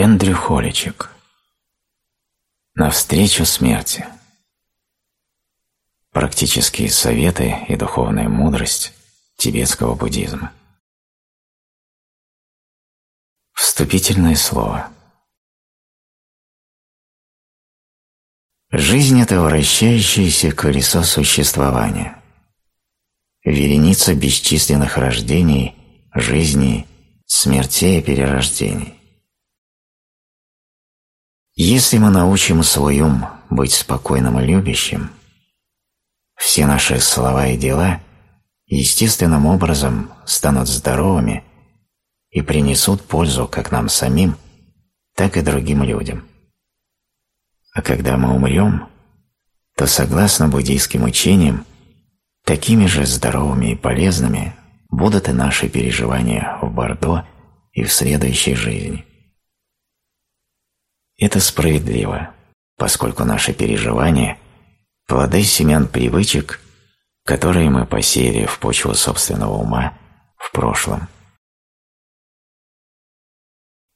Эндрю Холичек Навстречу смерти. Практические советы и духовная мудрость тибетского буддизма. Вступительное слово. Жизнь – это вращающееся колесо существования, вереница бесчисленных рождений, жизней, смертей и перерождений. Если мы научим свой ум быть спокойным и любящим, все наши слова и дела естественным образом станут здоровыми и принесут пользу как нам самим, так и другим людям. А когда мы умрем, то, согласно буддийским учениям, такими же здоровыми и полезными будут и наши переживания в Бордо и в следующей жизни. Это справедливо, поскольку наши переживания – плоды семян привычек, которые мы посеяли в почву собственного ума в прошлом.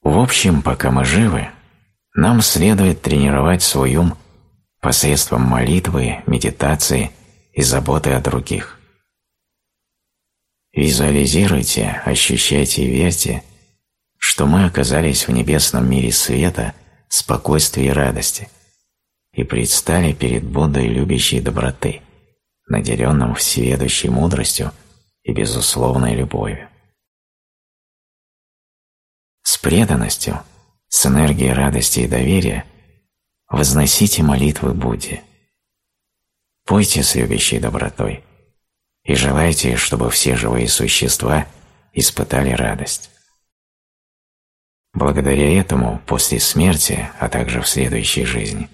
В общем, пока мы живы, нам следует тренировать свой ум посредством молитвы, медитации и заботы о других. Визуализируйте, ощущайте и верьте, что мы оказались в небесном мире света – спокойствия и радости, и предстали перед Буддой любящей доброты, наделенным всеведущей мудростью и безусловной любовью. С преданностью, с энергией радости и доверия возносите молитвы Будде. Пойте с любящей добротой и желайте, чтобы все живые существа испытали радость. Благодаря этому после смерти, а также в следующей жизни,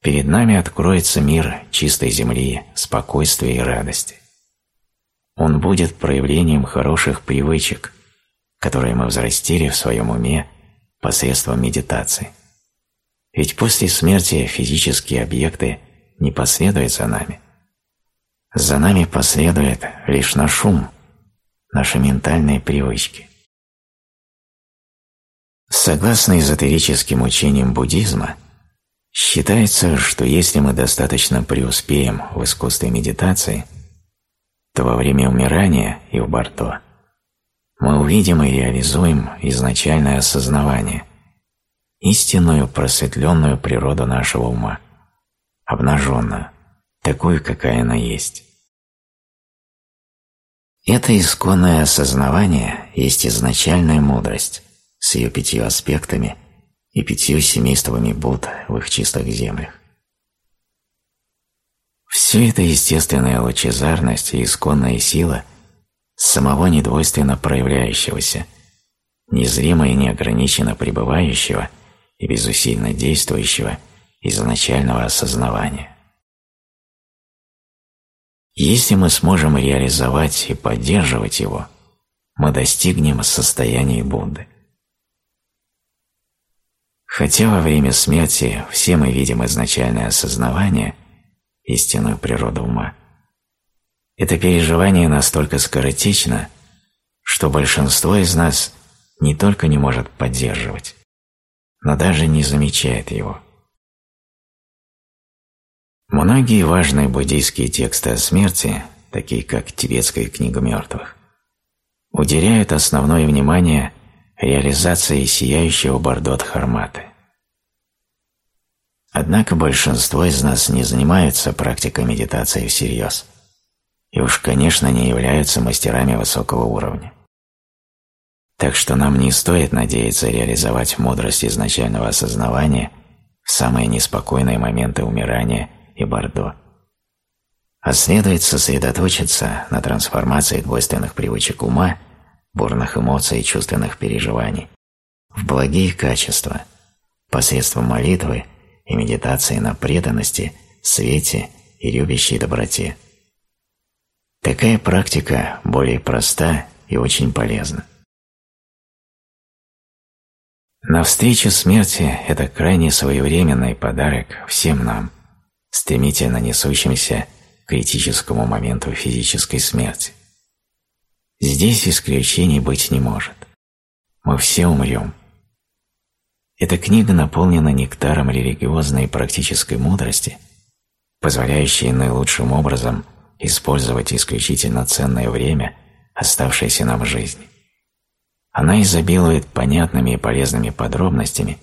перед нами откроется мир чистой земли, спокойствия и радости. Он будет проявлением хороших привычек, которые мы взрастили в своем уме посредством медитации. Ведь после смерти физические объекты не последуют за нами. За нами последует лишь наш ум, наши ментальные привычки – Согласно эзотерическим учениям буддизма, считается, что если мы достаточно преуспеем в искусстве медитации, то во время умирания и в борту мы увидим и реализуем изначальное осознавание, истинную просветленную природу нашего ума, обнаженную, такую, какая она есть. Это исконное осознавание есть изначальная мудрость, с ее пятью аспектами и пятью семействами Будд в их чистых землях. Все это естественная лучезарность и исконная сила самого недвойственно проявляющегося, незримо и неограниченно пребывающего и безусильно действующего изначального осознавания. Если мы сможем реализовать и поддерживать его, мы достигнем состояния Будды. Хотя во время смерти все мы видим изначальное осознавание, истинную природу ума, это переживание настолько скоротечно, что большинство из нас не только не может поддерживать, но даже не замечает его. Многие важные буддийские тексты о смерти, такие как «Тибетская книга мертвых», уделяют основное внимание реализации сияющего Бардот Харматы. Однако большинство из нас не занимаются практикой медитации всерьез и уж, конечно, не являются мастерами высокого уровня. Так что нам не стоит надеяться реализовать мудрость изначального осознавания в самые неспокойные моменты умирания и бордо. А следует сосредоточиться на трансформации двойственных привычек ума бурных эмоций и чувственных переживаний, в благие качества, посредством молитвы и медитации на преданности, свете и любящей доброте. Такая практика более проста и очень полезна. Навстречу смерти – это крайне своевременный подарок всем нам, стремительно несущимся к критическому моменту физической смерти. Здесь исключений быть не может. Мы все умрем. Эта книга наполнена нектаром религиозной и практической мудрости, позволяющей наилучшим образом использовать исключительно ценное время, оставшееся нам в жизни. Она изобилует понятными и полезными подробностями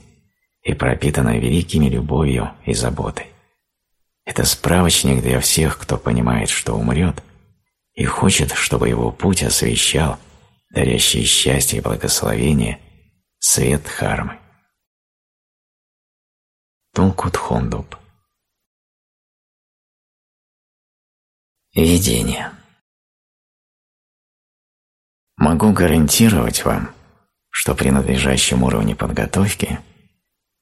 и пропитана великими любовью и заботой. Это справочник для всех, кто понимает, что умрет, и хочет, чтобы его путь освещал, дарящий счастье и благословение, свет Хармы. Тулкут-Хондуб. Видение. Могу гарантировать вам, что при надлежащем уровне подготовки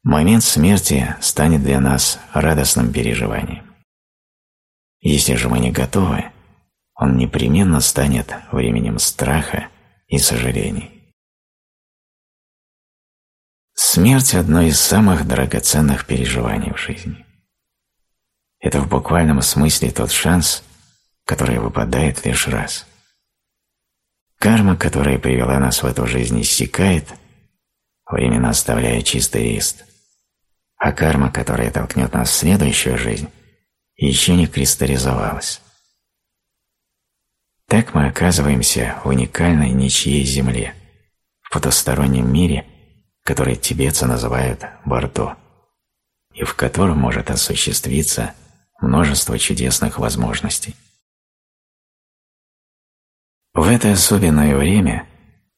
момент смерти станет для нас радостным переживанием. Если же мы не готовы, он непременно станет временем страха и сожалений. Смерть – одно из самых драгоценных переживаний в жизни. Это в буквальном смысле тот шанс, который выпадает лишь раз. Карма, которая привела нас в эту жизнь, иссякает, временно оставляя чистый лист, а карма, которая толкнет нас в следующую жизнь, еще не кристаллизовалась. Так мы оказываемся в уникальной ничьей земле, в потустороннем мире, который тибетцы называют Бордо, и в котором может осуществиться множество чудесных возможностей. В это особенное время,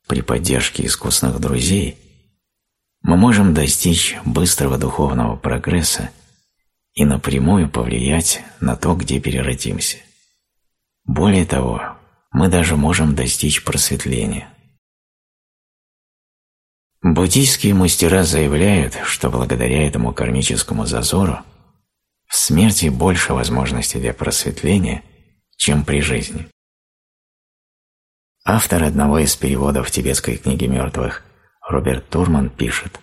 при поддержке искусных друзей, мы можем достичь быстрого духовного прогресса и напрямую повлиять на то, где переродимся. Более того, мы даже можем достичь просветления. Буддийские мастера заявляют, что благодаря этому кармическому зазору в смерти больше возможностей для просветления, чем при жизни. Автор одного из переводов тибетской книги мертвых, Роберт Турман, пишет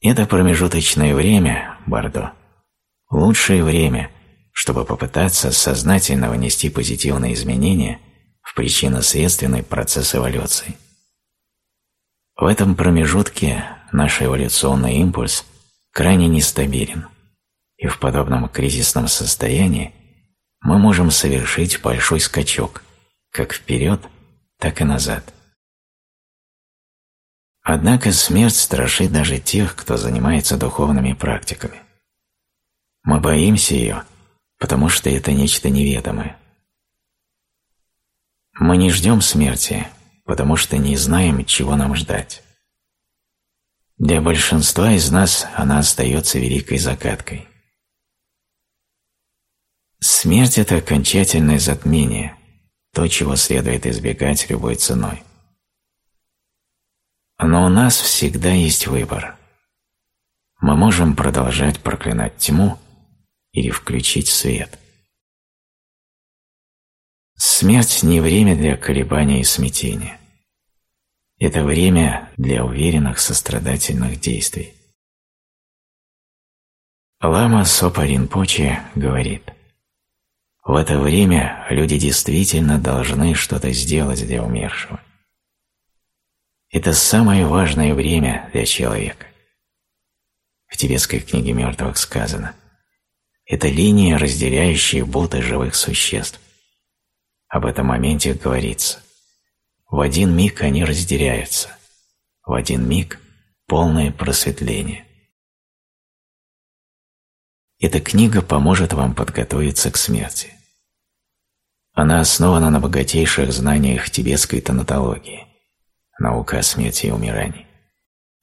«Это промежуточное время, Бардо, лучшее время, чтобы попытаться сознательно внести позитивные изменения в причинно-следственный процесс эволюции. В этом промежутке наш эволюционный импульс крайне нестабилен, и в подобном кризисном состоянии мы можем совершить большой скачок, как вперед, так и назад. Однако смерть страшит даже тех, кто занимается духовными практиками. Мы боимся ее, потому что это нечто неведомое. Мы не ждем смерти, потому что не знаем, чего нам ждать. Для большинства из нас она остается великой загадкой. Смерть – это окончательное затмение, то, чего следует избегать любой ценой. Но у нас всегда есть выбор. Мы можем продолжать проклинать тьму или включить свет. Смерть не время для колебания и смятения. Это время для уверенных сострадательных действий. Лама Сопа Ринпоче говорит, в это время люди действительно должны что-то сделать для умершего. Это самое важное время для человека. В тибетской книге мертвых сказано, это линия, разделяющая Будды живых существ. Об этом моменте говорится. В один миг они разделяются. В один миг полное просветление. Эта книга поможет вам подготовиться к смерти. Она основана на богатейших знаниях тибетской тонатологии, наука о смерти и умирании,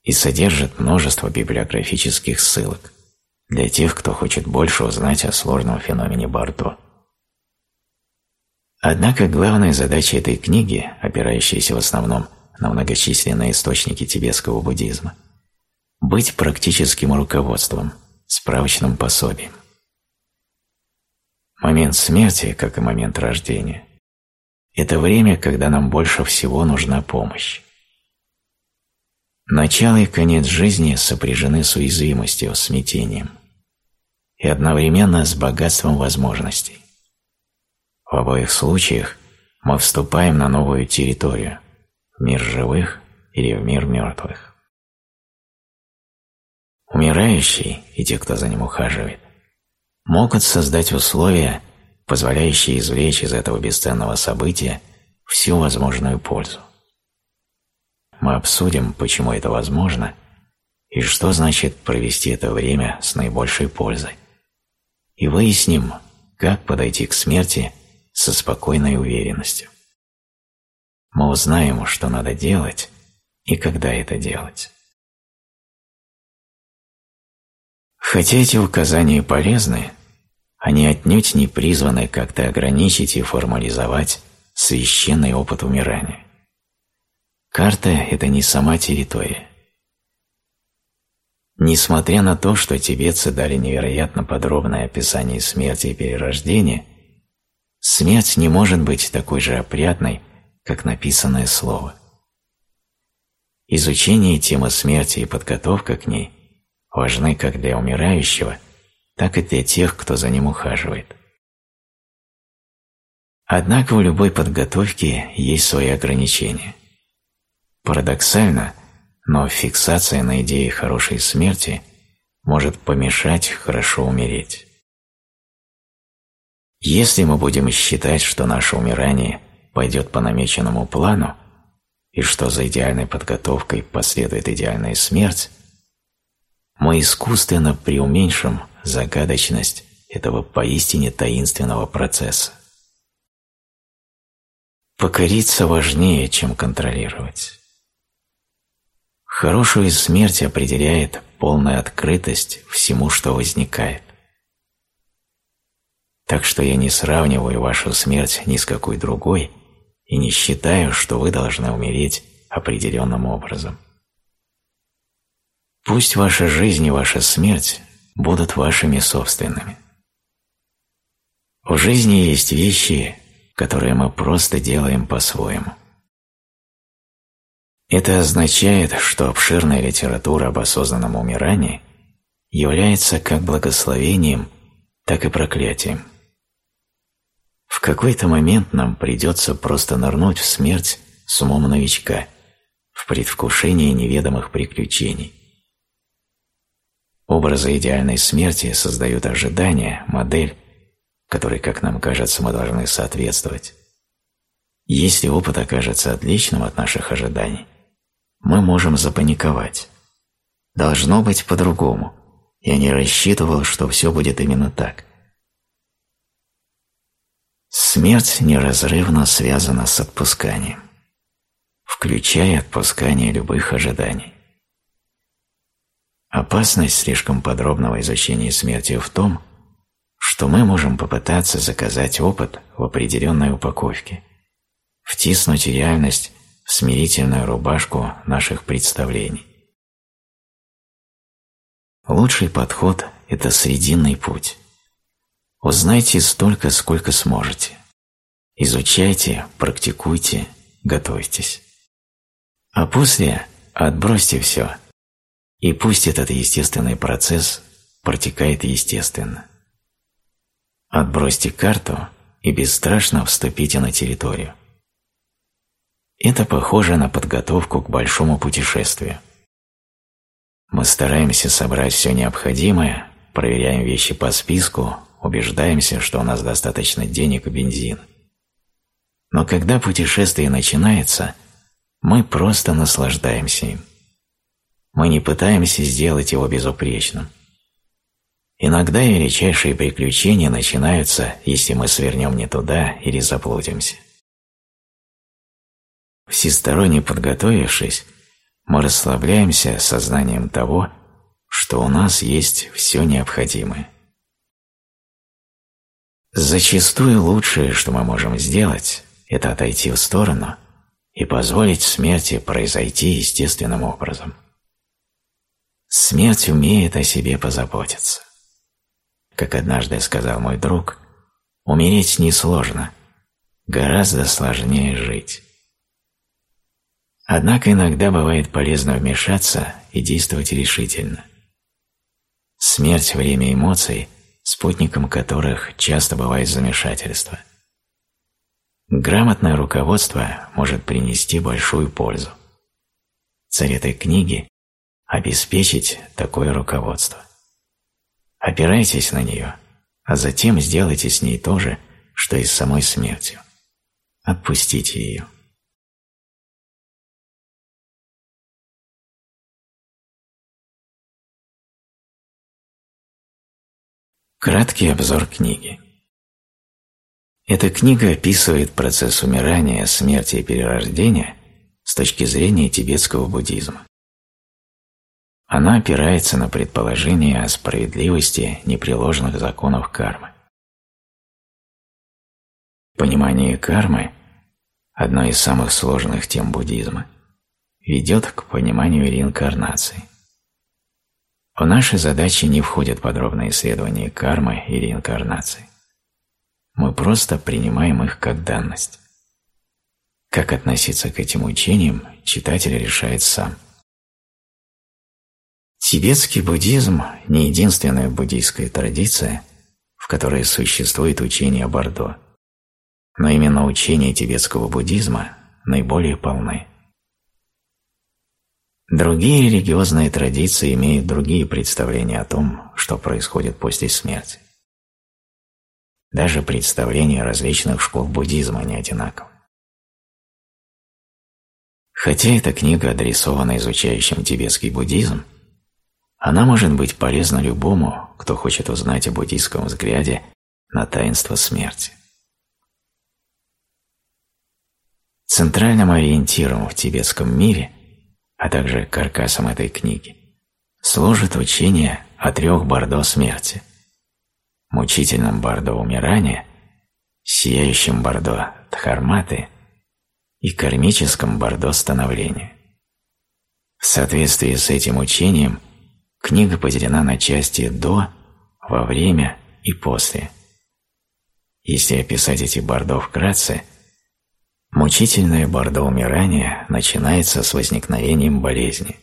и содержит множество библиографических ссылок для тех, кто хочет больше узнать о сложном феномене Бардо. Однако главная задача этой книги, опирающейся в основном на многочисленные источники тибетского буддизма, быть практическим руководством, справочным пособием. Момент смерти, как и момент рождения, это время, когда нам больше всего нужна помощь. Начало и конец жизни сопряжены с уязвимостью, смятением и одновременно с богатством возможностей. В обоих случаях мы вступаем на новую территорию – в мир живых или в мир мертвых. Умирающий и те, кто за ним ухаживает, могут создать условия, позволяющие извлечь из этого бесценного события всю возможную пользу. Мы обсудим, почему это возможно и что значит провести это время с наибольшей пользой. И выясним, как подойти к смерти со спокойной уверенностью. Мы узнаем, что надо делать и когда это делать. Хотя эти указания полезны, они отнюдь не призваны как-то ограничить и формализовать священный опыт умирания. Карта – это не сама территория. Несмотря на то, что тибетцы дали невероятно подробное описание смерти и перерождения, смерть не может быть такой же опрятной, как написанное слово. Изучение темы смерти и подготовка к ней важны как для умирающего, так и для тех, кто за ним ухаживает. Однако у любой подготовки есть свои ограничения. Парадоксально, но фиксация на идее хорошей смерти может помешать хорошо умереть. Если мы будем считать, что наше умирание пойдет по намеченному плану, и что за идеальной подготовкой последует идеальная смерть, мы искусственно преуменьшим загадочность этого поистине таинственного процесса. Покориться важнее, чем контролировать. Хорошую смерть определяет полная открытость всему, что возникает. Так что я не сравниваю вашу смерть ни с какой другой и не считаю, что вы должны умереть определенным образом. Пусть ваша жизнь и ваша смерть будут вашими собственными. В жизни есть вещи, которые мы просто делаем по-своему. Это означает, что обширная литература об осознанном умирании является как благословением, так и проклятием. В какой-то момент нам придется просто нырнуть в смерть с умом новичка, в предвкушении неведомых приключений. Образы идеальной смерти создают ожидания, модель, которой, как нам кажется, мы должны соответствовать. Если опыт окажется отличным от наших ожиданий, мы можем запаниковать. Должно быть по-другому. Я не рассчитывал, что все будет именно так. Смерть неразрывно связана с отпусканием, включая отпускание любых ожиданий. Опасность слишком подробного изучения смерти в том, что мы можем попытаться заказать опыт в определенной упаковке, втиснуть реальность в смирительную рубашку наших представлений. Лучший подход – это срединный путь. Узнайте столько, сколько сможете. Изучайте, практикуйте, готовьтесь. А после отбросьте все – и пусть этот естественный процесс протекает естественно. Отбросьте карту и бесстрашно вступите на территорию. Это похоже на подготовку к большому путешествию. Мы стараемся собрать все необходимое, проверяем вещи по списку, убеждаемся, что у нас достаточно денег и бензина. Но когда путешествие начинается, мы просто наслаждаемся им. Мы не пытаемся сделать его безупречным. Иногда величайшие приключения начинаются, если мы свернем не туда или заблудимся. Всесторонне подготовившись, мы расслабляемся сознанием того, что у нас есть все необходимое. Зачастую лучшее, что мы можем сделать, это отойти в сторону и позволить смерти произойти естественным образом. Смерть умеет о себе позаботиться. Как однажды сказал мой друг, умереть несложно, гораздо сложнее жить. Однако иногда бывает полезно вмешаться и действовать решительно. Смерть – время эмоций, спутником которых часто бывает замешательство. Грамотное руководство может принести большую пользу. Цель этой книги обеспечить такое руководство. Опирайтесь на нее, а затем сделайте с ней то же, что и с самой смертью. Отпустите ее. Краткий обзор книги. Эта книга описывает процесс умирания, смерти и перерождения с точки зрения тибетского буддизма. Она опирается на предположение о справедливости непреложных законов кармы. Понимание кармы – одной из самых сложных тем буддизма – ведет к пониманию реинкарнации. В наши задачи не входят подробные исследования кармы и реинкарнации. Мы просто принимаем их как данность. Как относиться к этим учениям, читатель решает сам. Тибетский буддизм – не единственная буддийская традиция, в которой существует учение Бордо, но именно учения тибетского буддизма наиболее полны. Другие религиозные традиции имеют другие представления о том, что происходит после смерти. Даже представления различных школ буддизма не одинаковы. Хотя эта книга адресована изучающим тибетский буддизм, она может быть полезна любому, кто хочет узнать о буддийском взгляде на таинство смерти. Центральным ориентиром в тибетском мире – а также каркасом этой книги, служит учение о трех бордо смерти – мучительном бордо умирания, сияющем бордо дхарматы и кармическом бордо становления. В соответствии с этим учением книга поделена на части «до», «во время» и «после». Если описать эти бордо вкратце – Мучительное бордо умирания начинается с возникновением болезни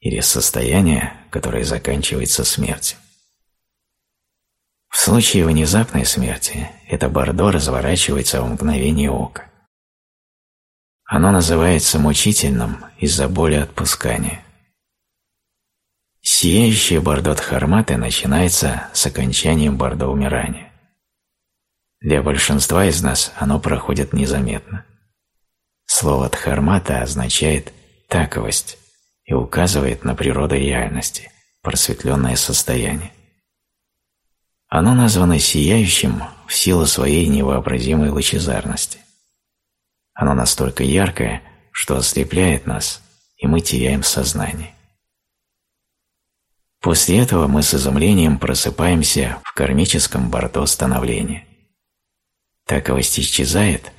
или состояния, которое заканчивается смертью. В случае внезапной смерти это бордо разворачивается в мгновение ока. Оно называется мучительным из-за боли отпускания. Сияющее бордо Дхарматы начинается с окончанием бордо умирания. Для большинства из нас оно проходит незаметно. Слово «дхармата» означает «таковость» и указывает на природу реальности, просветленное состояние. Оно названо сияющим в силу своей невообразимой лучезарности. Оно настолько яркое, что ослепляет нас, и мы теряем сознание. После этого мы с изумлением просыпаемся в кармическом борту становления. Таковость исчезает,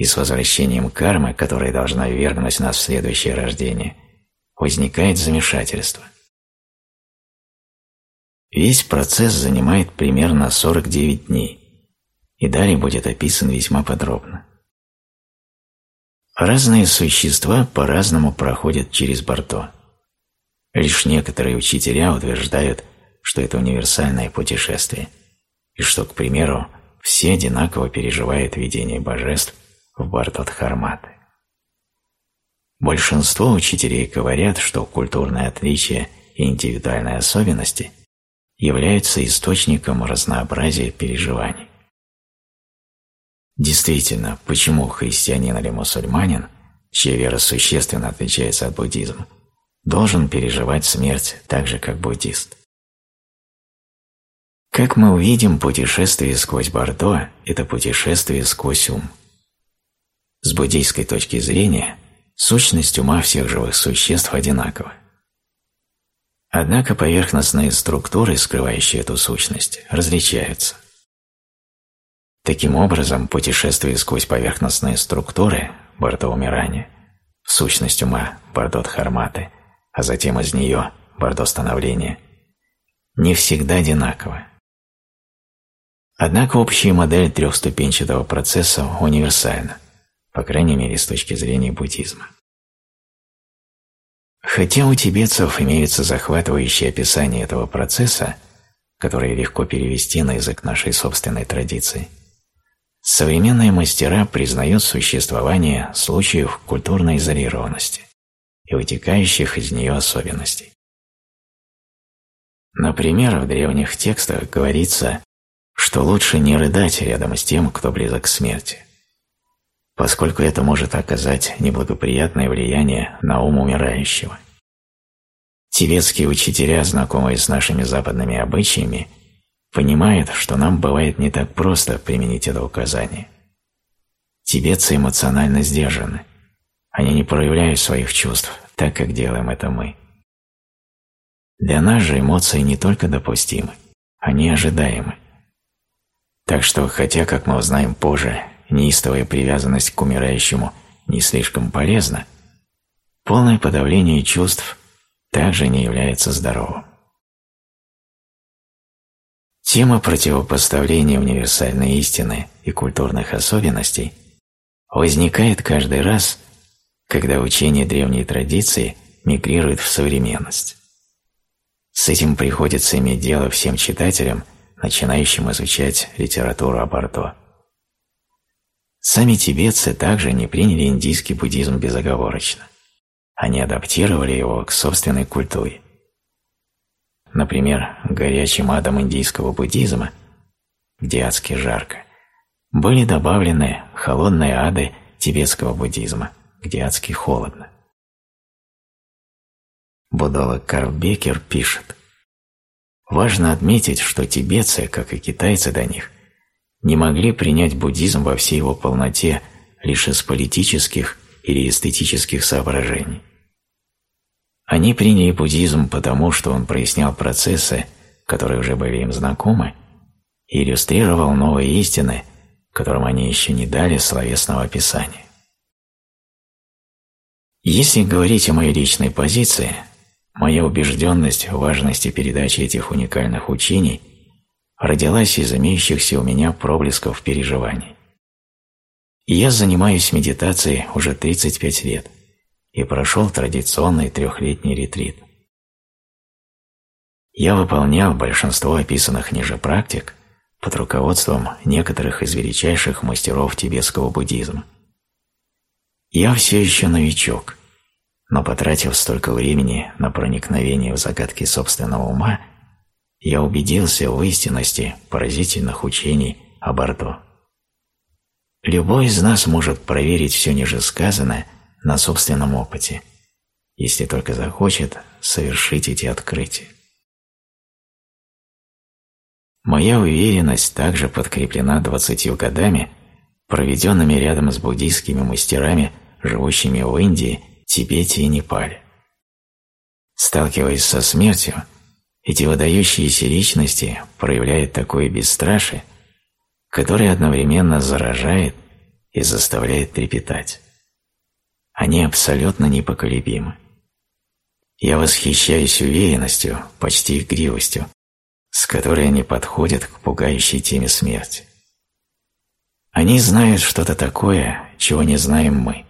и с возвращением кармы, которая должна вернуть нас в следующее рождение, возникает замешательство. Весь процесс занимает примерно 49 дней, и далее будет описан весьма подробно. Разные существа по-разному проходят через борто. Лишь некоторые учителя утверждают, что это универсальное путешествие, и что, к примеру, все одинаково переживают видение божеств в Бартадхарматы. Большинство учителей говорят, что культурные отличия и индивидуальные особенности являются источником разнообразия переживаний. Действительно, почему христианин или мусульманин, чья вера существенно отличается от буддизма, должен переживать смерть так же, как буддист? Как мы увидим, путешествие сквозь Бордо – это путешествие сквозь ум – с буддийской точки зрения, сущность ума всех живых существ одинакова. Однако поверхностные структуры, скрывающие эту сущность, различаются. Таким образом, путешествие сквозь поверхностные структуры, бордо умирания, в сущность ума, бордо дхарматы, а затем из нее, бордо становления, не всегда одинаково. Однако общая модель трехступенчатого процесса универсальна – по крайней мере с точки зрения буддизма. Хотя у тибетцев имеются захватывающие описания этого процесса, которые легко перевести на язык нашей собственной традиции, современные мастера признают существование случаев культурной изолированности и вытекающих из нее особенностей. Например, в древних текстах говорится, что лучше не рыдать рядом с тем, кто близок к смерти, поскольку это может оказать неблагоприятное влияние на ум умирающего. Тибетские учителя, знакомые с нашими западными обычаями, понимают, что нам бывает не так просто применить это указание. Тибетцы эмоционально сдержаны. Они не проявляют своих чувств так, как делаем это мы. Для нас же эмоции не только допустимы, они ожидаемы. Так что, хотя, как мы узнаем позже, неистовая привязанность к умирающему не слишком полезна, полное подавление чувств также не является здоровым. Тема противопоставления универсальной истины и культурных особенностей возникает каждый раз, когда учение древней традиции мигрирует в современность. С этим приходится иметь дело всем читателям, начинающим изучать литературу об Ордо. Сами тибетцы также не приняли индийский буддизм безоговорочно. Они адаптировали его к собственной культуре. Например, горячим адом индийского буддизма, где адски жарко, были добавлены холодные ады тибетского буддизма, где адски холодно. Будолог Карл Бекер пишет, «Важно отметить, что тибетцы, как и китайцы до них, не могли принять буддизм во всей его полноте лишь из политических или эстетических соображений. Они приняли буддизм потому, что он прояснял процессы, которые уже были им знакомы, и иллюстрировал новые истины, которым они еще не дали словесного описания. Если говорить о моей личной позиции – Моя убежденность в важности передачи этих уникальных учений родилась из имеющихся у меня проблесков переживаний. я занимаюсь медитацией уже 35 лет и прошел традиционный трехлетний ретрит. Я выполнял большинство описанных ниже практик под руководством некоторых из величайших мастеров тибетского буддизма. Я все еще новичок – но потратив столько времени на проникновение в загадки собственного ума, я убедился в истинности поразительных учений об Ордо. Любой из нас может проверить все ниже сказанное на собственном опыте, если только захочет совершить эти открытия. Моя уверенность также подкреплена двадцатью годами, проведенными рядом с буддийскими мастерами, живущими в Индии Тибете и Непале. Сталкиваясь со смертью, эти выдающиеся личности проявляют такое бесстрашие, которое одновременно заражает и заставляет трепетать. Они абсолютно непоколебимы. Я восхищаюсь уверенностью, почти игривостью, с которой они подходят к пугающей теме смерти. Они знают что-то такое, чего не знаем мы.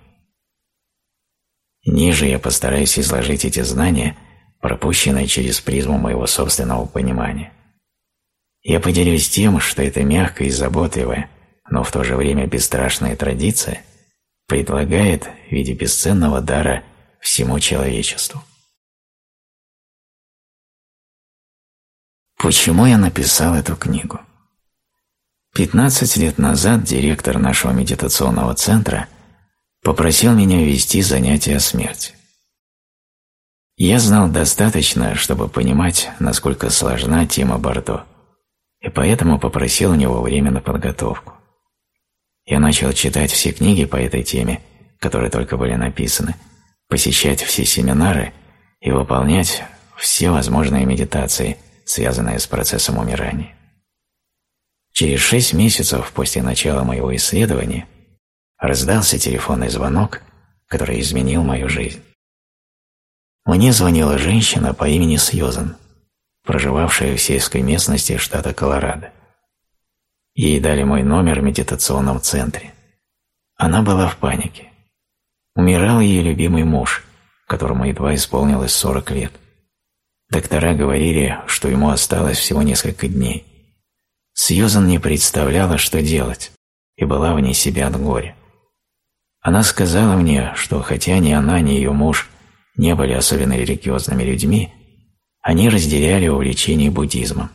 Ниже я постараюсь изложить эти знания, пропущенные через призму моего собственного понимания. Я поделюсь тем, что эта мягкая и заботливая, но в то же время бесстрашная традиция предлагает в виде бесценного дара всему человечеству. Почему я написал эту книгу? 15 лет назад директор нашего медитационного центра – попросил меня вести занятия о смерти. Я знал достаточно, чтобы понимать, насколько сложна тема Бордо, и поэтому попросил у него время на подготовку. Я начал читать все книги по этой теме, которые только были написаны, посещать все семинары и выполнять все возможные медитации, связанные с процессом умирания. Через шесть месяцев после начала моего исследования – раздался телефонный звонок, который изменил мою жизнь. Мне звонила женщина по имени Сьюзан, проживавшая в сельской местности штата Колорадо. Ей дали мой номер в медитационном центре. Она была в панике. Умирал ее любимый муж, которому едва исполнилось 40 лет. Доктора говорили, что ему осталось всего несколько дней. Сьюзан не представляла, что делать, и была вне себя от горя. Она сказала мне, что хотя ни она, ни ее муж не были особенно религиозными людьми, они разделяли увлечение буддизмом.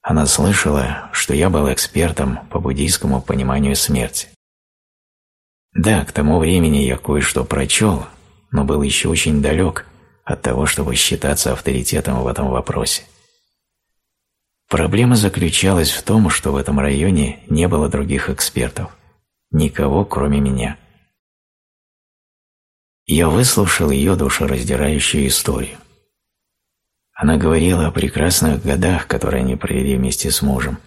Она слышала, что я был экспертом по буддийскому пониманию смерти. Да, к тому времени я кое-что прочел, но был еще очень далек от того, чтобы считаться авторитетом в этом вопросе. Проблема заключалась в том, что в этом районе не было других экспертов, никого кроме меня. Я выслушал ее душераздирающую историю. Она говорила о прекрасных годах, которые они провели вместе с мужем,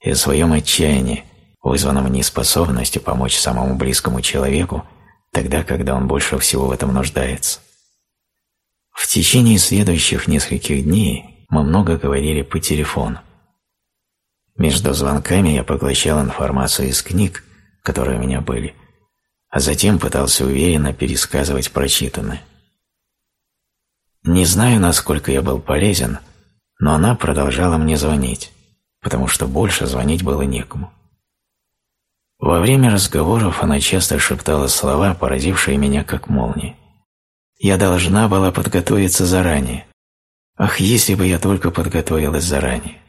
и о своем отчаянии, вызванном неспособностью помочь самому близкому человеку тогда, когда он больше всего в этом нуждается. В течение следующих нескольких дней мы много говорили по телефону. Между звонками я поглощал информацию из книг, которые у меня были, а затем пытался уверенно пересказывать прочитанное. Не знаю, насколько я был полезен, но она продолжала мне звонить, потому что больше звонить было некому. Во время разговоров она часто шептала слова, поразившие меня как молнии. Я должна была подготовиться заранее. Ах, если бы я только подготовилась заранее.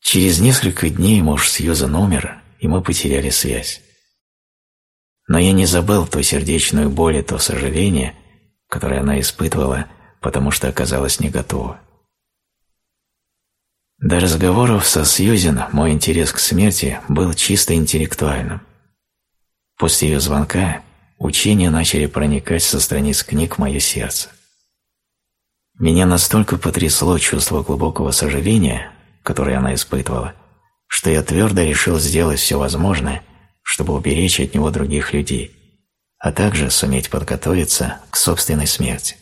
Через несколько дней муж Сьюзан умер, и мы потеряли связь. Но я не забыл то сердечную боль и то сожаление, которое она испытывала, потому что оказалась не готова. До разговоров со Сьюзен мой интерес к смерти был чисто интеллектуальным. После ее звонка учения начали проникать со страниц книг в мое сердце. Меня настолько потрясло чувство глубокого сожаления, которое она испытывала, что я твердо решил сделать все возможное, чтобы уберечь от него других людей, а также суметь подготовиться к собственной смерти.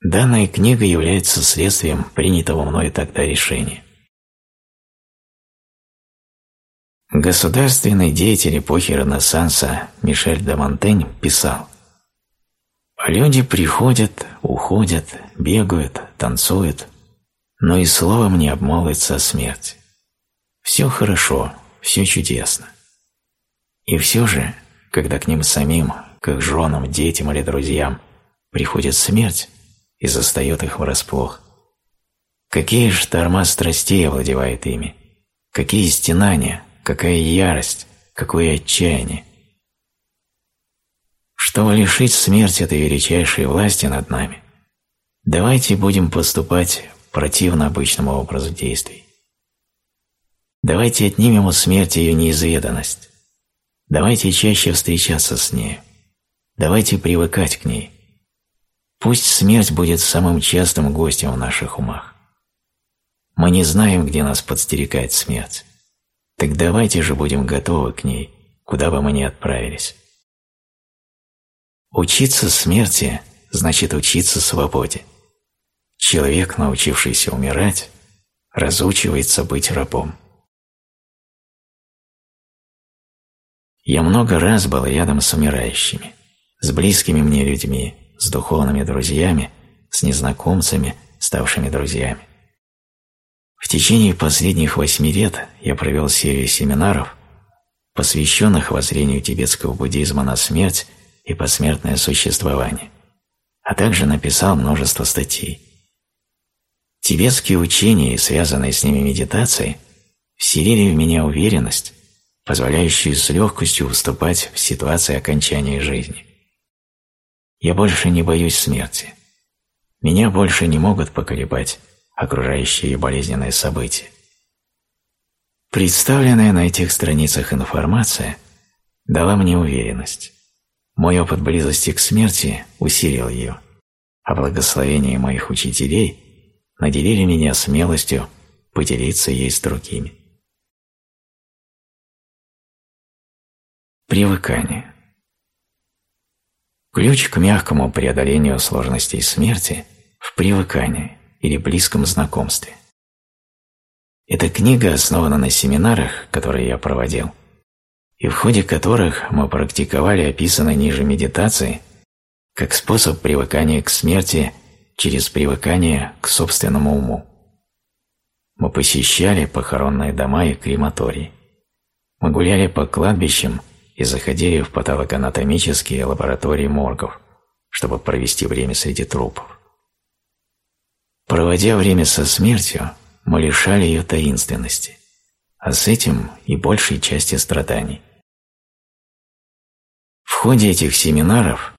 Данная книга является следствием принятого мной тогда решения. Государственный деятель эпохи Ренессанса Мишель де Монтень писал «Люди приходят, уходят, бегают, танцуют, но и словом не обмолвится смерть. Все хорошо, все чудесно. И все же, когда к ним самим, к их женам, детям или друзьям, приходит смерть и застает их врасплох, какие шторма страстей овладевают ими, какие стенания – какая ярость, какое отчаяние. Чтобы лишить смерти этой величайшей власти над нами, давайте будем поступать противно обычному образу действий. Давайте отнимем у смерти ее неизведанность. Давайте чаще встречаться с ней. Давайте привыкать к ней. Пусть смерть будет самым частым гостем в наших умах. Мы не знаем, где нас подстерегает смерть. Так давайте же будем готовы к ней, куда бы мы ни отправились. Учиться смерти значит учиться свободе. Человек, научившийся умирать, разучивается быть рабом. Я много раз был рядом с умирающими, с близкими мне людьми, с духовными друзьями, с незнакомцами, ставшими друзьями. В течение последних восьми лет я провел серию семинаров, посвященных воззрению тибетского буддизма на смерть и посмертное существование, а также написал множество статей. Тибетские учения и связанные с ними медитации вселили в меня уверенность, позволяющую с легкостью выступать в ситуации окончания жизни. Я больше не боюсь смерти. Меня больше не могут поколебать окружающие болезненные события. Представленная на этих страницах информация дала мне уверенность. Мой опыт близости к смерти усилил ее, а благословения моих учителей наделили меня смелостью поделиться ей с другими. Привыкание Ключ к мягкому преодолению сложностей смерти в привыкании или близком знакомстве. Эта книга основана на семинарах, которые я проводил, и в ходе которых мы практиковали описанные ниже медитации как способ привыкания к смерти через привыкание к собственному уму. Мы посещали похоронные дома и крематории. Мы гуляли по кладбищам и заходили в патологоанатомические лаборатории моргов, чтобы провести время среди трупов. Проводя время со смертью, мы лишали ее таинственности, а с этим и большей части страданий. В ходе этих семинаров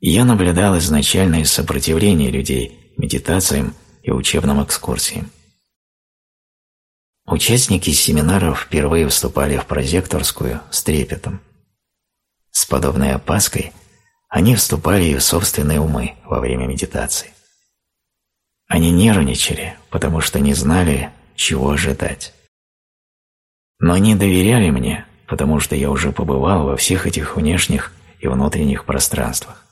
я наблюдал изначальное сопротивление людей медитациям и учебным экскурсиям. Участники семинаров впервые вступали в прозекторскую с трепетом. С подобной опаской они вступали и в собственные умы во время медитации. Они нервничали, потому что не знали, чего ожидать. Но они доверяли мне, потому что я уже побывал во всех этих внешних и внутренних пространствах.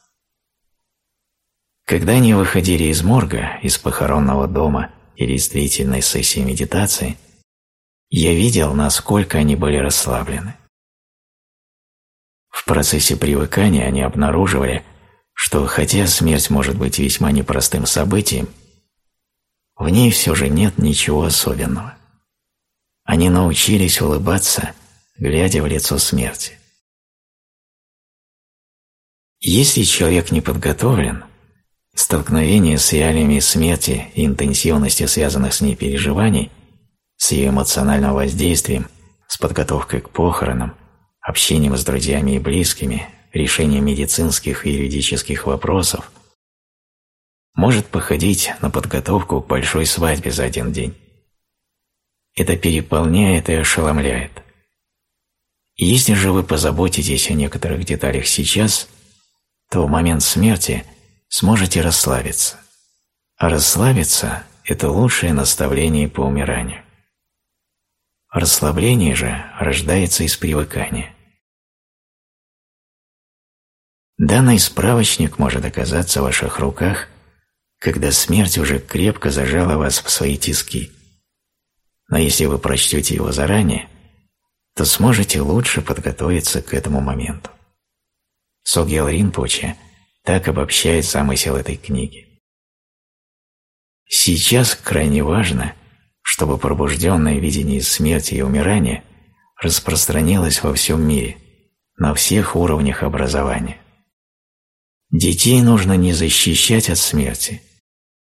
Когда они выходили из морга, из похоронного дома или из длительной сессии медитации, я видел, насколько они были расслаблены. В процессе привыкания они обнаруживали, что хотя смерть может быть весьма непростым событием, в ней все же нет ничего особенного. Они научились улыбаться, глядя в лицо смерти. Если человек не подготовлен, столкновение с реалиями смерти и интенсивностью связанных с ней переживаний, с ее эмоциональным воздействием, с подготовкой к похоронам, общением с друзьями и близкими, решением медицинских и юридических вопросов, может походить на подготовку к большой свадьбе за один день. Это переполняет и ошеломляет. если же вы позаботитесь о некоторых деталях сейчас, то в момент смерти сможете расслабиться. А расслабиться – это лучшее наставление по умиранию. Расслабление же рождается из привыкания. Данный справочник может оказаться в ваших руках когда смерть уже крепко зажала вас в свои тиски. Но если вы прочтете его заранее, то сможете лучше подготовиться к этому моменту. Согьял Ринпоче так обобщает замысел этой книги. Сейчас крайне важно, чтобы пробужденное видение смерти и умирания распространилось во всем мире, на всех уровнях образования. Детей нужно не защищать от смерти,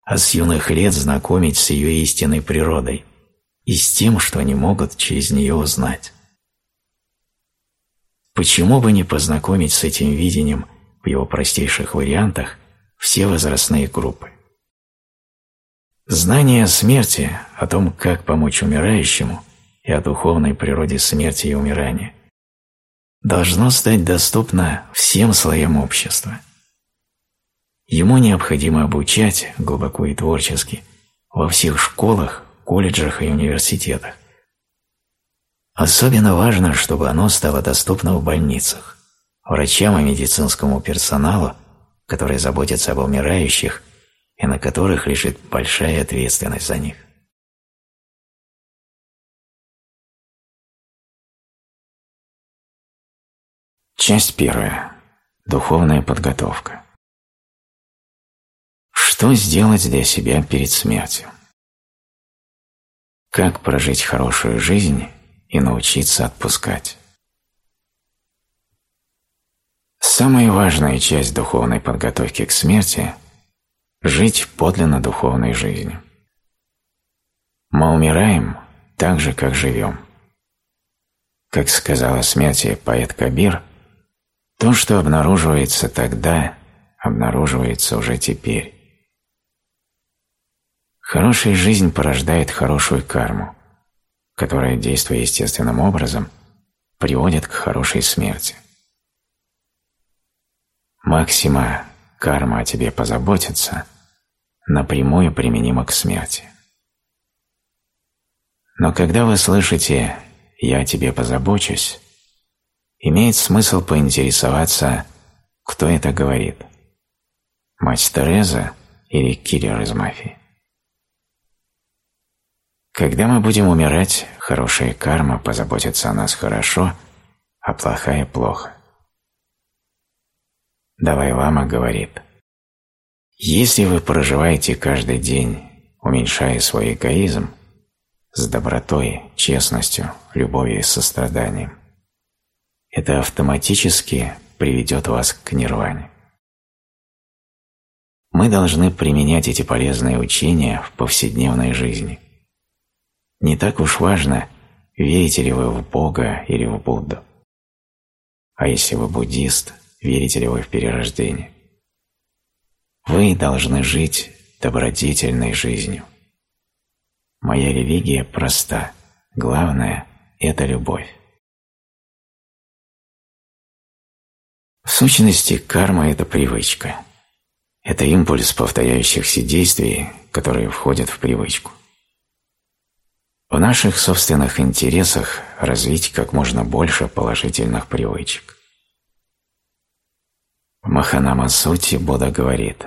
а с юных лет знакомить с ее истинной природой и с тем, что они могут через нее узнать. Почему бы не познакомить с этим видением в его простейших вариантах все возрастные группы? Знание о смерти, о том, как помочь умирающему и о духовной природе смерти и умирания, должно стать доступно всем слоям общества – Ему необходимо обучать глубоко и творчески во всех школах, колледжах и университетах. Особенно важно, чтобы оно стало доступно в больницах, врачам и медицинскому персоналу, которые заботятся об умирающих и на которых лежит большая ответственность за них. Часть первая. Духовная подготовка. Что сделать для себя перед смертью? Как прожить хорошую жизнь и научиться отпускать? Самая важная часть духовной подготовки к смерти – жить подлинно духовной жизнью. Мы умираем так же, как живем. Как сказала смерти поэт Кабир, то, что обнаруживается тогда, обнаруживается уже теперь. Хорошая жизнь порождает хорошую карму, которая, действуя естественным образом, приводит к хорошей смерти. Максима «карма о тебе позаботится» напрямую применима к смерти. Но когда вы слышите «я о тебе позабочусь», имеет смысл поинтересоваться, кто это говорит – мать Тереза или киллер из мафии. Когда мы будем умирать, хорошая карма позаботится о нас хорошо, а плохая – плохо. Давай Лама говорит, если вы проживаете каждый день, уменьшая свой эгоизм, с добротой, честностью, любовью и состраданием, это автоматически приведет вас к нирване. Мы должны применять эти полезные учения в повседневной жизни. Не так уж важно, верите ли вы в Бога или в Будду. А если вы буддист, верите ли вы в перерождение? Вы должны жить добродетельной жизнью. Моя религия проста. Главное – это любовь. В сущности, карма – это привычка. Это импульс повторяющихся действий, которые входят в привычку. В наших собственных интересах развить как можно больше положительных привычек. В Маханама Сути Будда говорит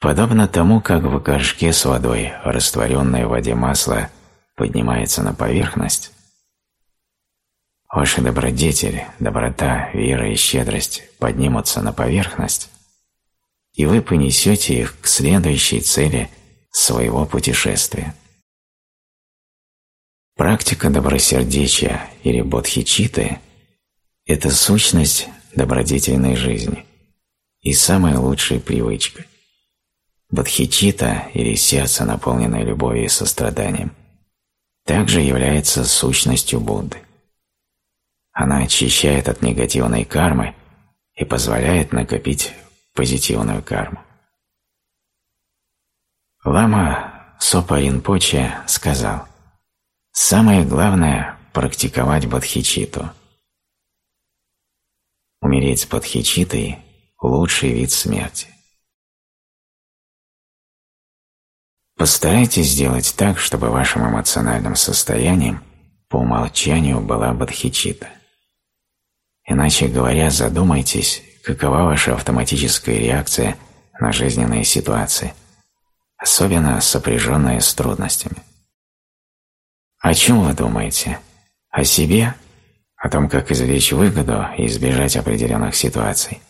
Подобно тому, как в горшке с водой растворенное в воде масло поднимается на поверхность, Ваши добродетели, доброта, вера и щедрость поднимутся на поверхность, и вы понесете их к следующей цели своего путешествия. Практика добросердечия или бодхичиты – это сущность добродетельной жизни и самая лучшая привычка. Бодхичита или сердце, наполненное любовью и состраданием, также является сущностью Будды. Она очищает от негативной кармы и позволяет накопить позитивную карму. Лама Сопа Ринпоче сказал, «Самое главное – практиковать бодхичиту. Умереть с бодхичитой – лучший вид смерти. Постарайтесь сделать так, чтобы вашим эмоциональным состоянием по умолчанию была бодхичита – Иначе говоря, задумайтесь, какова ваша автоматическая реакция на жизненные ситуации, особенно сопряженные с трудностями. О чем вы думаете? О себе? О том, как извлечь выгоду и избежать определенных ситуаций?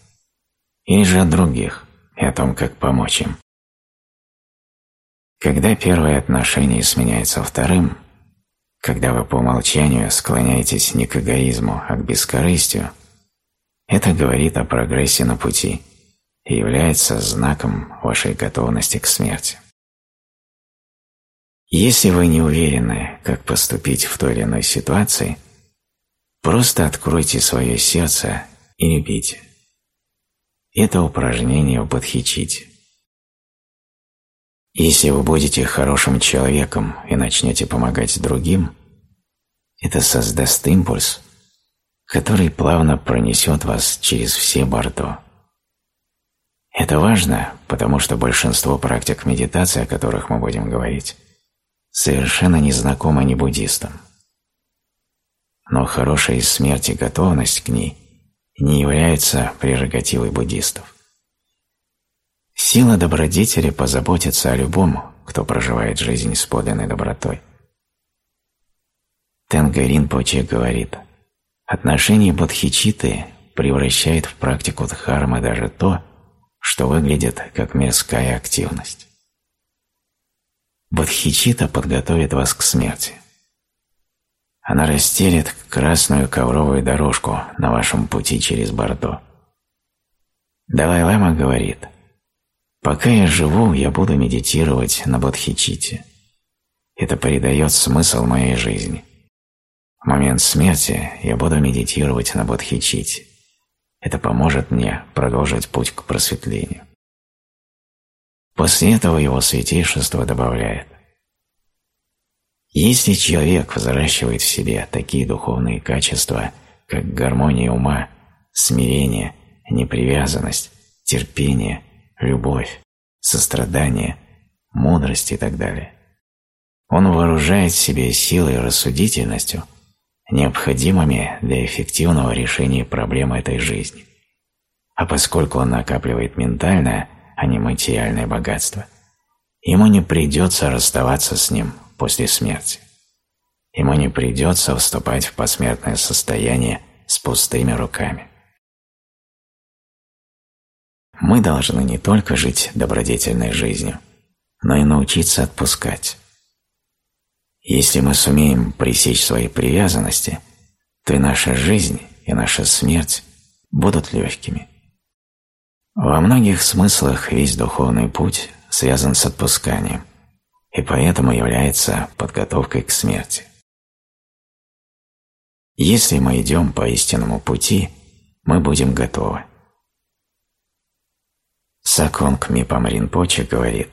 Или же о других и о том, как помочь им? Когда первое отношение сменяется вторым, когда вы по умолчанию склоняетесь не к эгоизму, а к бескорыстию, это говорит о прогрессе на пути и является знаком вашей готовности к смерти. Если вы не уверены, как поступить в той или иной ситуации, просто откройте свое сердце и любите. Это упражнение в. Если вы будете хорошим человеком и начнете помогать другим, это создаст импульс, который плавно пронесет вас через все бордо. Это важно, потому что большинство практик медитации, о которых мы будем говорить, совершенно не знакомы ни буддистам. Но хорошая смерть и готовность к ней не является прерогативой буддистов. Сила добродетели позаботится о любом, кто проживает жизнь с подлинной добротой. Тенга Ринпоче говорит, отношение бодхичиты превращает в практику дхармы даже то, что выглядит как мирская активность. Бодхичита подготовит вас к смерти. Она расстелит красную ковровую дорожку на вашем пути через Бордо. Далай-лама говорит – Пока я живу, я буду медитировать на бодхичите. Это придает смысл моей жизни. В момент смерти я буду медитировать на бодхичите. Это поможет мне продолжить путь к просветлению. После этого его святейшество добавляет. Если человек взращивает в себе такие духовные качества, как гармония ума, смирение, непривязанность, терпение – любовь, сострадание, мудрость и так далее. Он вооружает себе силой и рассудительностью, необходимыми для эффективного решения проблем этой жизни. А поскольку он накапливает ментальное, а не материальное богатство, ему не придется расставаться с ним после смерти. Ему не придется вступать в посмертное состояние с пустыми руками мы должны не только жить добродетельной жизнью, но и научиться отпускать. Если мы сумеем пресечь свои привязанности, то и наша жизнь, и наша смерть будут легкими. Во многих смыслах весь духовный путь связан с отпусканием и поэтому является подготовкой к смерти. Если мы идем по истинному пути, мы будем готовы. Саконг Мипам Ринпоче говорит,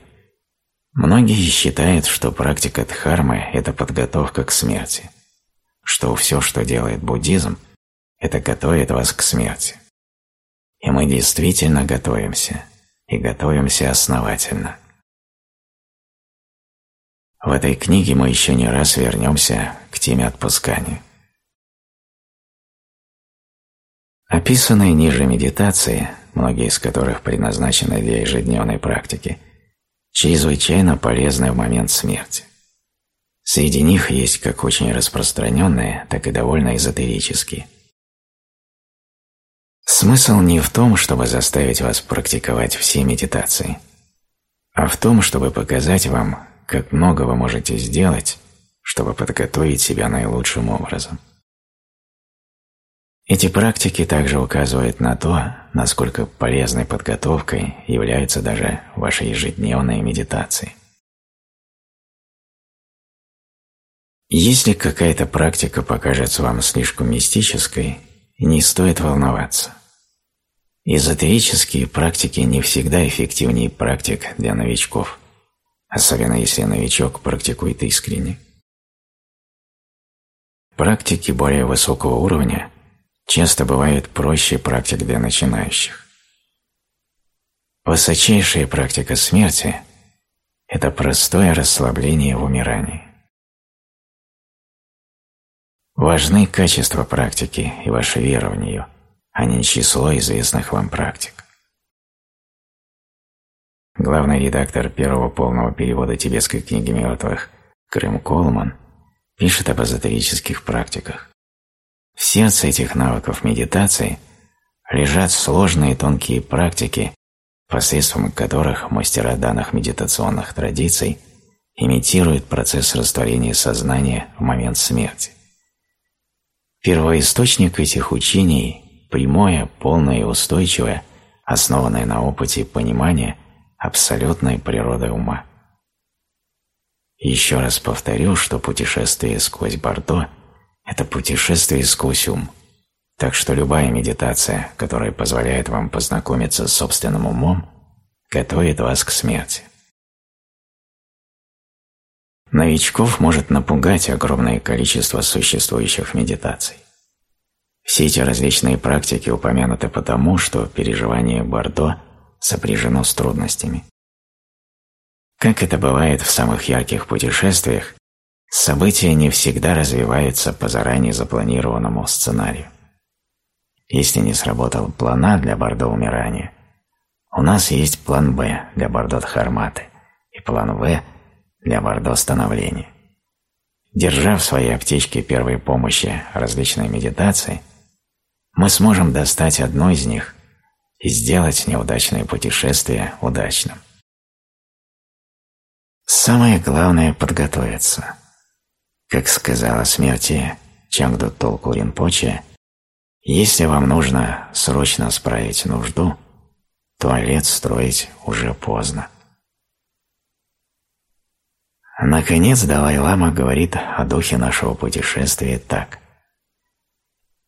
многие считают, что практика дхармы – это подготовка к смерти, что все, что делает буддизм, это готовит вас к смерти. И мы действительно готовимся, и готовимся основательно. В этой книге мы еще не раз вернемся к теме отпускания. Описанные ниже медитации, многие из которых предназначены для ежедневной практики, чрезвычайно полезны в момент смерти. Среди них есть как очень распространенные, так и довольно эзотерические. Смысл не в том, чтобы заставить вас практиковать все медитации, а в том, чтобы показать вам, как много вы можете сделать, чтобы подготовить себя наилучшим образом. Эти практики также указывают на то, насколько полезной подготовкой являются даже ваши ежедневные медитации. Если какая-то практика покажется вам слишком мистической, не стоит волноваться. Эзотерические практики не всегда эффективнее практик для новичков особенно если новичок практикует искренне. Практики более высокого уровня часто бывают проще практик для начинающих. Высочайшая практика смерти – это простое расслабление в умирании. Важны качества практики и ваша вера в нее, а не число известных вам практик. Главный редактор первого полного перевода тибетской книги мертвых Крым Колман пишет об эзотерических практиках. В сердце этих навыков медитации лежат сложные тонкие практики, посредством которых мастера данных медитационных традиций имитируют процесс растворения сознания в момент смерти. Первоисточник этих учений – прямое, полное и устойчивое, основанное на опыте понимание – абсолютной природой ума. Еще раз повторю, что путешествие сквозь Бордо – это путешествие сквозь ум, так что любая медитация, которая позволяет вам познакомиться с собственным умом, готовит вас к смерти. Новичков может напугать огромное количество существующих медитаций. Все эти различные практики упомянуты потому, что переживание Бордо – сопряжено с трудностями. Как это бывает в самых ярких путешествиях, события не всегда развиваются по заранее запланированному сценарию. Если не сработал план А для Бордо умирания, у нас есть план Б для Бордо Дхарматы и план В для Бордо становления. Держа в своей аптечке первой помощи различные медитации, мы сможем достать одну из них и сделать неудачное путешествие удачным. Самое главное – подготовиться. Как сказала смерти Чангду Толку Ринпоче, если вам нужно срочно справить нужду, туалет строить уже поздно. Наконец Далай-Лама говорит о духе нашего путешествия так.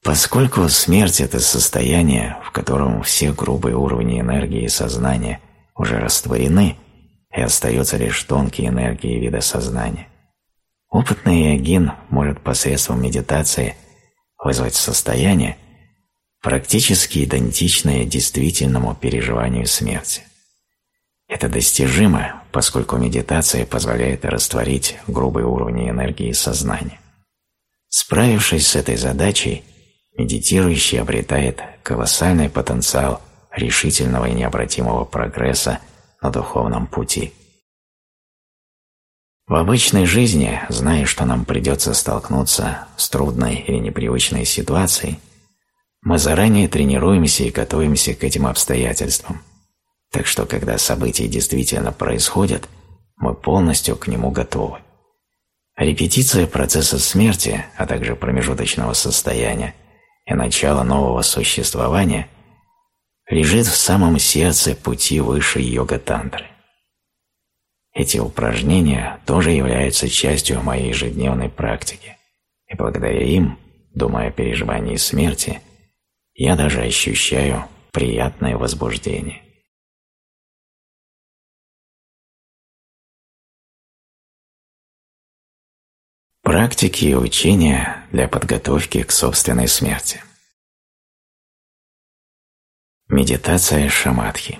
Поскольку смерть – это состояние, в котором все грубые уровни энергии и сознания уже растворены, и остаются лишь тонкие энергии вида сознания, опытный йогин может посредством медитации вызвать состояние, практически идентичное действительному переживанию смерти. Это достижимо, поскольку медитация позволяет растворить грубые уровни энергии сознания. Справившись с этой задачей, медитирующий обретает колоссальный потенциал решительного и необратимого прогресса на духовном пути. В обычной жизни, зная, что нам придется столкнуться с трудной или непривычной ситуацией, мы заранее тренируемся и готовимся к этим обстоятельствам. Так что, когда события действительно происходят, мы полностью к нему готовы. Репетиция процесса смерти, а также промежуточного состояния, и начало нового существования лежит в самом сердце пути высшей йога-тантры. Эти упражнения тоже являются частью моей ежедневной практики, и благодаря им, думая о переживании смерти, я даже ощущаю приятное возбуждение. Практики и учения для подготовки к собственной смерти. Медитация шаматхи.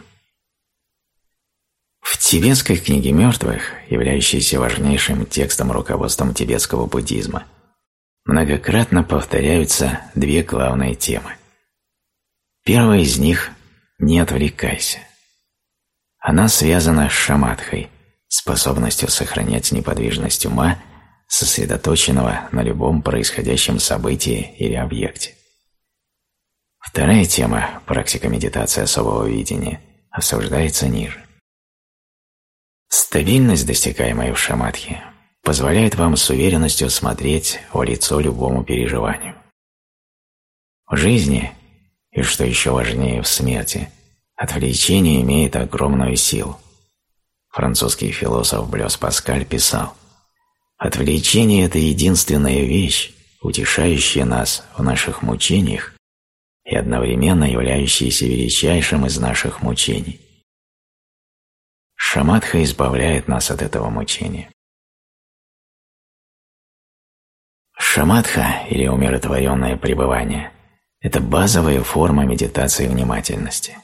В тибетской книге мертвых, являющейся важнейшим текстом руководством тибетского буддизма, многократно повторяются две главные темы. Первая из них – «Не отвлекайся». Она связана с шаматхой, способностью сохранять неподвижность ума – сосредоточенного на любом происходящем событии или объекте. Вторая тема – практика медитации особого видения – обсуждается ниже. Стабильность, достигаемая в шаматхе, позволяет вам с уверенностью смотреть в лицо любому переживанию. В жизни, и что еще важнее в смерти, отвлечение имеет огромную силу. Французский философ Блёс Паскаль писал Отвлечение – это единственная вещь, утешающая нас в наших мучениях и одновременно являющаяся величайшим из наших мучений. Шаматха избавляет нас от этого мучения. Шаматха, или умиротворенное пребывание, это базовая форма медитации внимательности.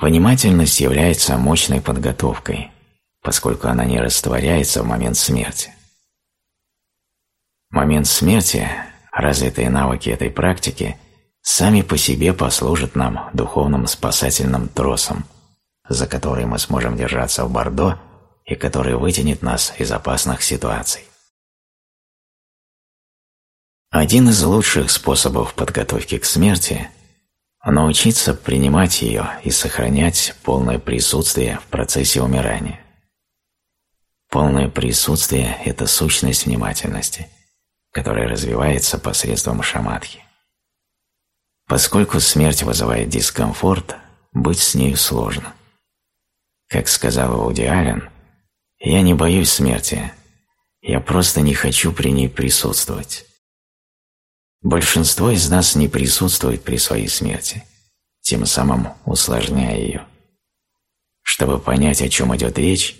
Внимательность является мощной подготовкой, поскольку она не растворяется в момент смерти. Момент смерти, развитые навыки этой практики сами по себе послужат нам духовным спасательным тросом, за который мы сможем держаться в Бордо и который вытянет нас из опасных ситуаций. Один из лучших способов подготовки к смерти – научиться принимать ее и сохранять полное присутствие в процессе умирания. Полное присутствие – это сущность внимательности, которая развивается посредством шаматхи. Поскольку смерть вызывает дискомфорт, быть с нею сложно. Как сказал Вуди Аллен, «Я не боюсь смерти, я просто не хочу при ней присутствовать». Большинство из нас не присутствует при своей смерти, тем самым усложняя ее. Чтобы понять, о чем идет речь,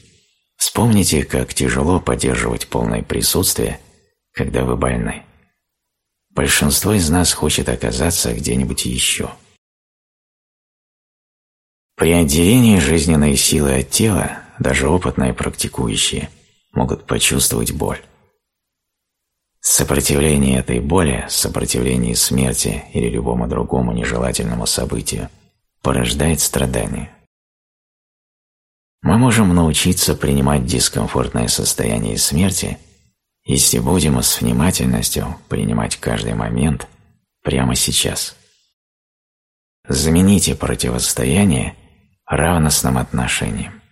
Вспомните, как тяжело поддерживать полное присутствие, когда вы больны. Большинство из нас хочет оказаться где-нибудь еще. При отделении жизненной силы от тела даже опытные практикующие могут почувствовать боль. Сопротивление этой боли, сопротивление смерти или любому другому нежелательному событию порождает страдания. Мы можем научиться принимать дискомфортное состояние смерти, если будем с внимательностью принимать каждый момент прямо сейчас. Замените противостояние равностным отношением.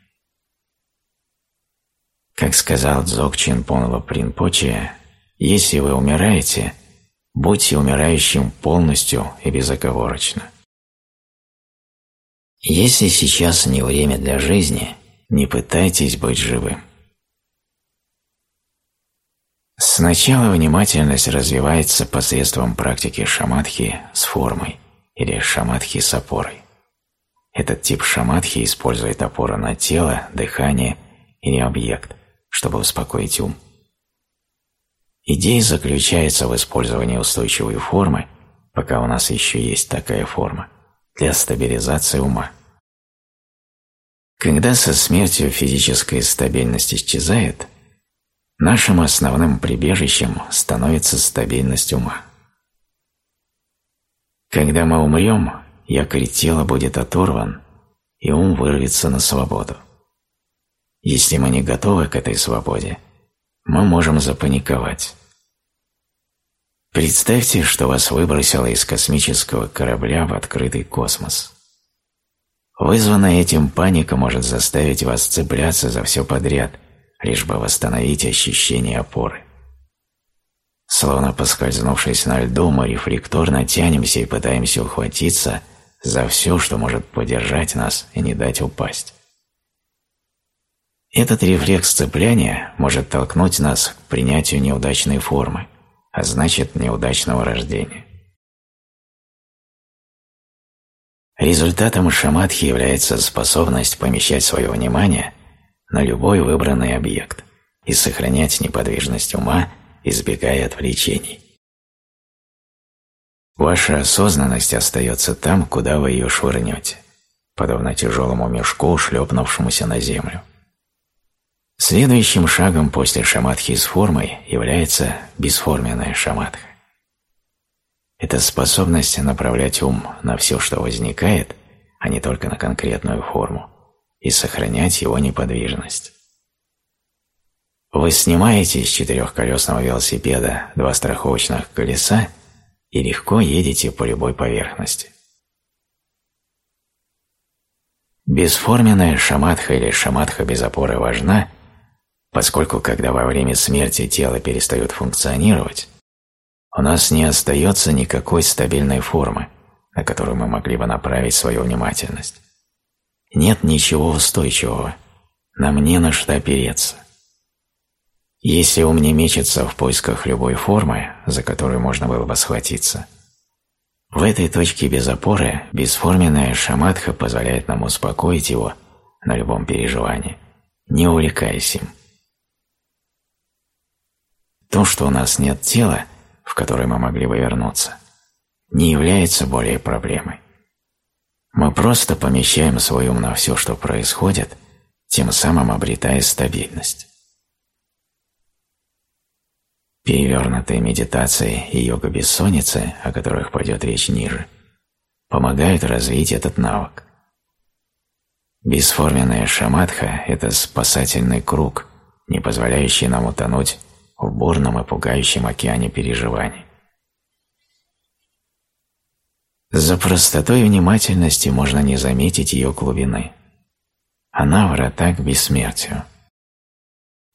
Как сказал Дзогчин Понова Принпоче, если вы умираете, будьте умирающим полностью и безоговорочно. Если сейчас не время для жизни – не пытайтесь быть живым. Сначала внимательность развивается посредством практики шаматхи с формой или шаматхи с опорой. Этот тип шаматхи использует опору на тело, дыхание или объект, чтобы успокоить ум. Идея заключается в использовании устойчивой формы, пока у нас еще есть такая форма, для стабилизации ума. Когда со смертью физическая стабильность исчезает, нашим основным прибежищем становится стабильность ума. Когда мы умрем, якорь тела будет оторван, и ум вырвется на свободу. Если мы не готовы к этой свободе, мы можем запаниковать. Представьте, что вас выбросило из космического корабля в открытый космос. Вызванная этим паника может заставить вас цепляться за все подряд, лишь бы восстановить ощущение опоры. Словно поскользнувшись на льду, мы рефлекторно тянемся и пытаемся ухватиться за все, что может поддержать нас и не дать упасть. Этот рефлекс цепляния может толкнуть нас к принятию неудачной формы, а значит неудачного рождения. Результатом шаматхи является способность помещать свое внимание на любой выбранный объект и сохранять неподвижность ума, избегая отвлечений. Ваша осознанность остается там, куда вы ее швырнете, подобно тяжелому мешку, шлепнувшемуся на землю. Следующим шагом после шаматхи с формой является бесформенная шаматха. Это способность направлять ум на все, что возникает, а не только на конкретную форму, и сохранять его неподвижность. Вы снимаете с четырехколесного велосипеда два страховочных колеса и легко едете по любой поверхности. Бесформенная шаматха или шаматха без опоры важна, поскольку когда во время смерти тело перестает функционировать, у нас не остается никакой стабильной формы, на которую мы могли бы направить свою внимательность. Нет ничего устойчивого, нам не на что опереться. Если ум не мечется в поисках любой формы, за которую можно было бы схватиться, в этой точке без опоры бесформенная шаматха позволяет нам успокоить его на любом переживании, не увлекаясь им. То, что у нас нет тела, в который мы могли бы вернуться, не является более проблемой. Мы просто помещаем свой ум на все, что происходит, тем самым обретая стабильность. Перевернутые медитации и йога бессонницы, о которых пойдет речь ниже, помогают развить этот навык. Бесформенная шаматха – это спасательный круг, не позволяющий нам утонуть в бурном и пугающем океане переживаний. За простотой внимательности можно не заметить ее глубины. Она врата к бессмертию.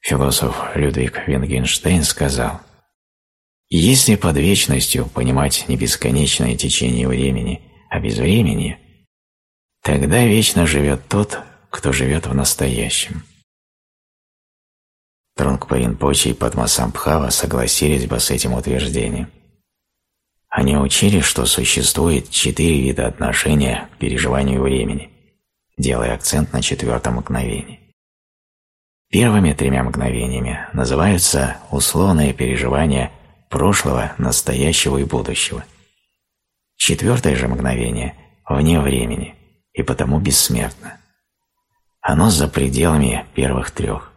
Философ Людвиг Вингенштейн сказал, «Если под вечностью понимать не бесконечное течение времени, а безвремени, тогда вечно живет тот, кто живет в настоящем». Трунгпа Ринпоче и Падмасамбхава согласились бы с этим утверждением. Они учили, что существует четыре вида отношения к переживанию времени, делая акцент на четвертом мгновении. Первыми тремя мгновениями называются условные переживания прошлого, настоящего и будущего. Четвертое же мгновение вне времени и потому бессмертно. Оно за пределами первых трех.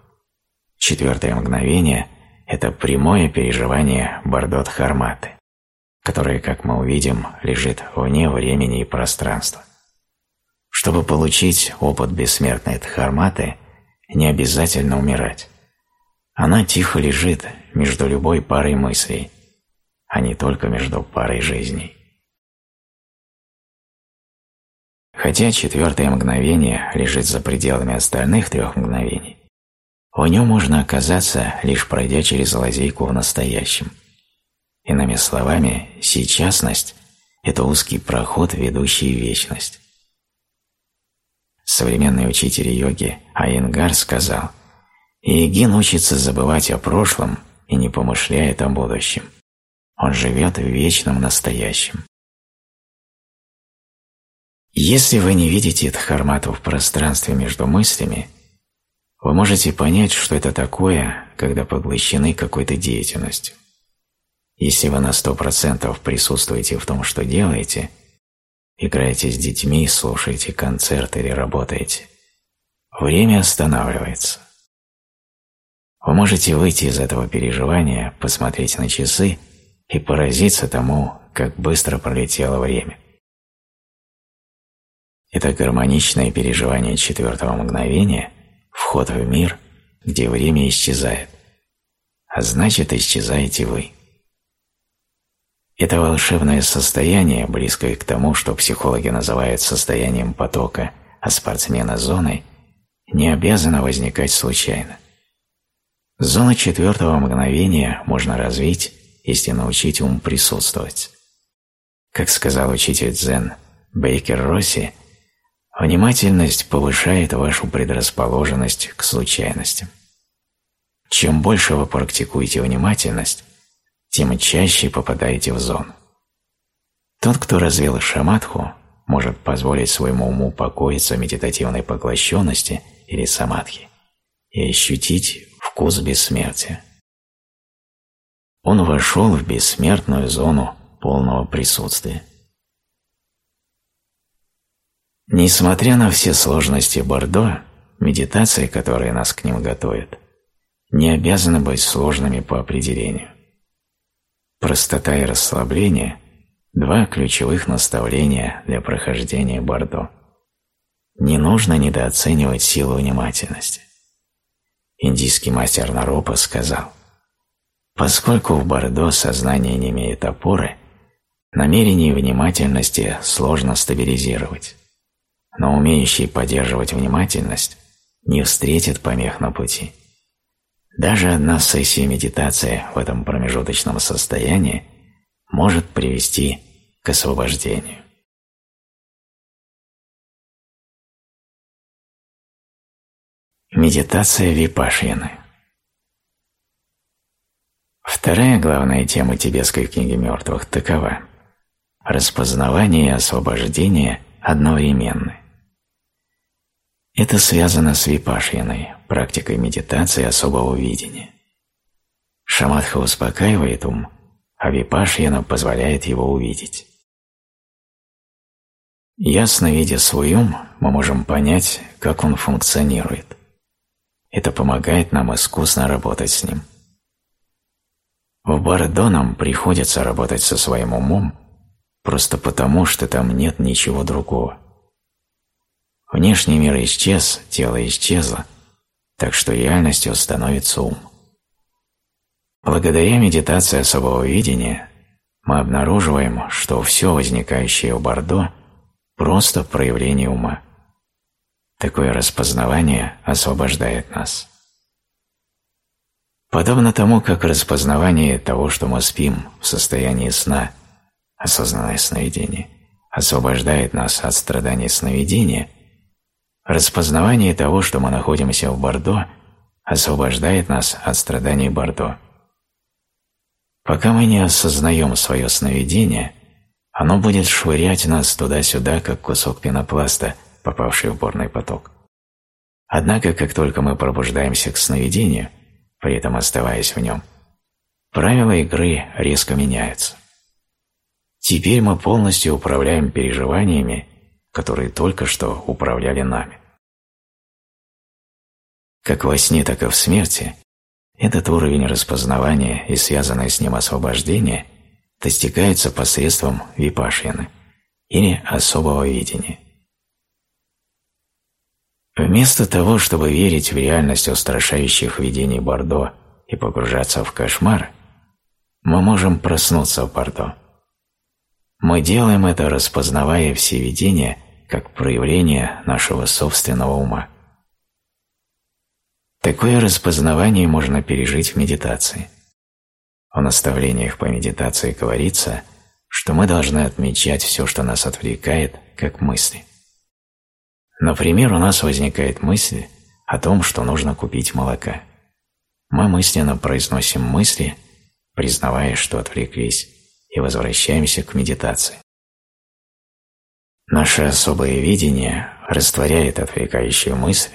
Четвертое мгновение – это прямое переживание Бардот-Харматы, которое, как мы увидим, лежит вне времени и пространства. Чтобы получить опыт бессмертной Дхарматы, не обязательно умирать. Она тихо лежит между любой парой мыслей, а не только между парой жизней. Хотя четвертое мгновение лежит за пределами остальных трех мгновений, в нем можно оказаться, лишь пройдя через лазейку в настоящем. Иными словами, сейчасность – это узкий проход, ведущий в вечность. Современный учитель йоги Айенгар сказал, «Иегин учится забывать о прошлом и не помышляет о будущем. Он живет в вечном настоящем». Если вы не видите дхармату в пространстве между мыслями – вы можете понять, что это такое, когда поглощены какой-то деятельностью. Если вы на сто процентов присутствуете в том, что делаете, играете с детьми, слушаете концерт или работаете, время останавливается. Вы можете выйти из этого переживания, посмотреть на часы и поразиться тому, как быстро пролетело время. Это гармоничное переживание четвертого мгновения – вход в мир, где время исчезает, а значит исчезаете вы. Это волшебное состояние, близкое к тому, что психологи называют состоянием потока, а спортсмена – зоной, не обязано возникать случайно. Зону четвертого мгновения можно развить, если научить ум присутствовать. Как сказал учитель Дзен, Бейкер-Росси, внимательность повышает вашу предрасположенность к случайностям. Чем больше вы практикуете внимательность, тем чаще попадаете в зону. Тот, кто развил шаматху, может позволить своему уму покоиться в медитативной поглощенности или самадхи и ощутить вкус бессмертия. Он вошел в бессмертную зону полного присутствия. Несмотря на все сложности Бордо, медитации, которые нас к ним готовят, не обязаны быть сложными по определению. Простота и расслабление – два ключевых наставления для прохождения Бордо. Не нужно недооценивать силу внимательности. Индийский мастер Наропа сказал, «Поскольку в Бордо сознание не имеет опоры, намерение внимательности сложно стабилизировать, но умеющий поддерживать внимательность не встретит помех на пути». Даже одна сессия медитации в этом промежуточном состоянии может привести к освобождению. Медитация випашьяны Вторая главная тема тибетской книги мертвых такова – распознавание и освобождение одновременны. Это связано с випашьяной, практикой медитации особого видения. Шаматха успокаивает ум, а випашьяна позволяет его увидеть. Ясно видя свой ум, мы можем понять, как он функционирует. Это помогает нам искусно работать с ним. В Бардо нам приходится работать со своим умом просто потому, что там нет ничего другого. Внешний мир исчез, тело исчезло, так что реальностью становится ум. Благодаря медитации особого видения мы обнаруживаем, что все возникающее в Бордо – просто проявление ума. Такое распознавание освобождает нас. Подобно тому, как распознавание того, что мы спим в состоянии сна, осознанное сновидение, освобождает нас от страданий сновидения – Распознавание того, что мы находимся в Бордо, освобождает нас от страданий Бордо. Пока мы не осознаем свое сновидение, оно будет швырять нас туда-сюда, как кусок пенопласта, попавший в борный поток. Однако, как только мы пробуждаемся к сновидению, при этом оставаясь в нем, правила игры резко меняются. Теперь мы полностью управляем переживаниями, которые только что управляли нами. Как во сне, так и в смерти, этот уровень распознавания и связанное с ним освобождение достигается посредством випашьяны или особого видения. Вместо того, чтобы верить в реальность устрашающих видений Бордо и погружаться в кошмар, мы можем проснуться в Бордо. Мы делаем это, распознавая все видения как проявление нашего собственного ума. Такое распознавание можно пережить в медитации. В наставлениях по медитации говорится, что мы должны отмечать все, что нас отвлекает, как мысли. Например, у нас возникает мысль о том, что нужно купить молока. Мы мысленно произносим мысли, признавая, что отвлеклись, и возвращаемся к медитации. Наше особое видение растворяет отвлекающую мысль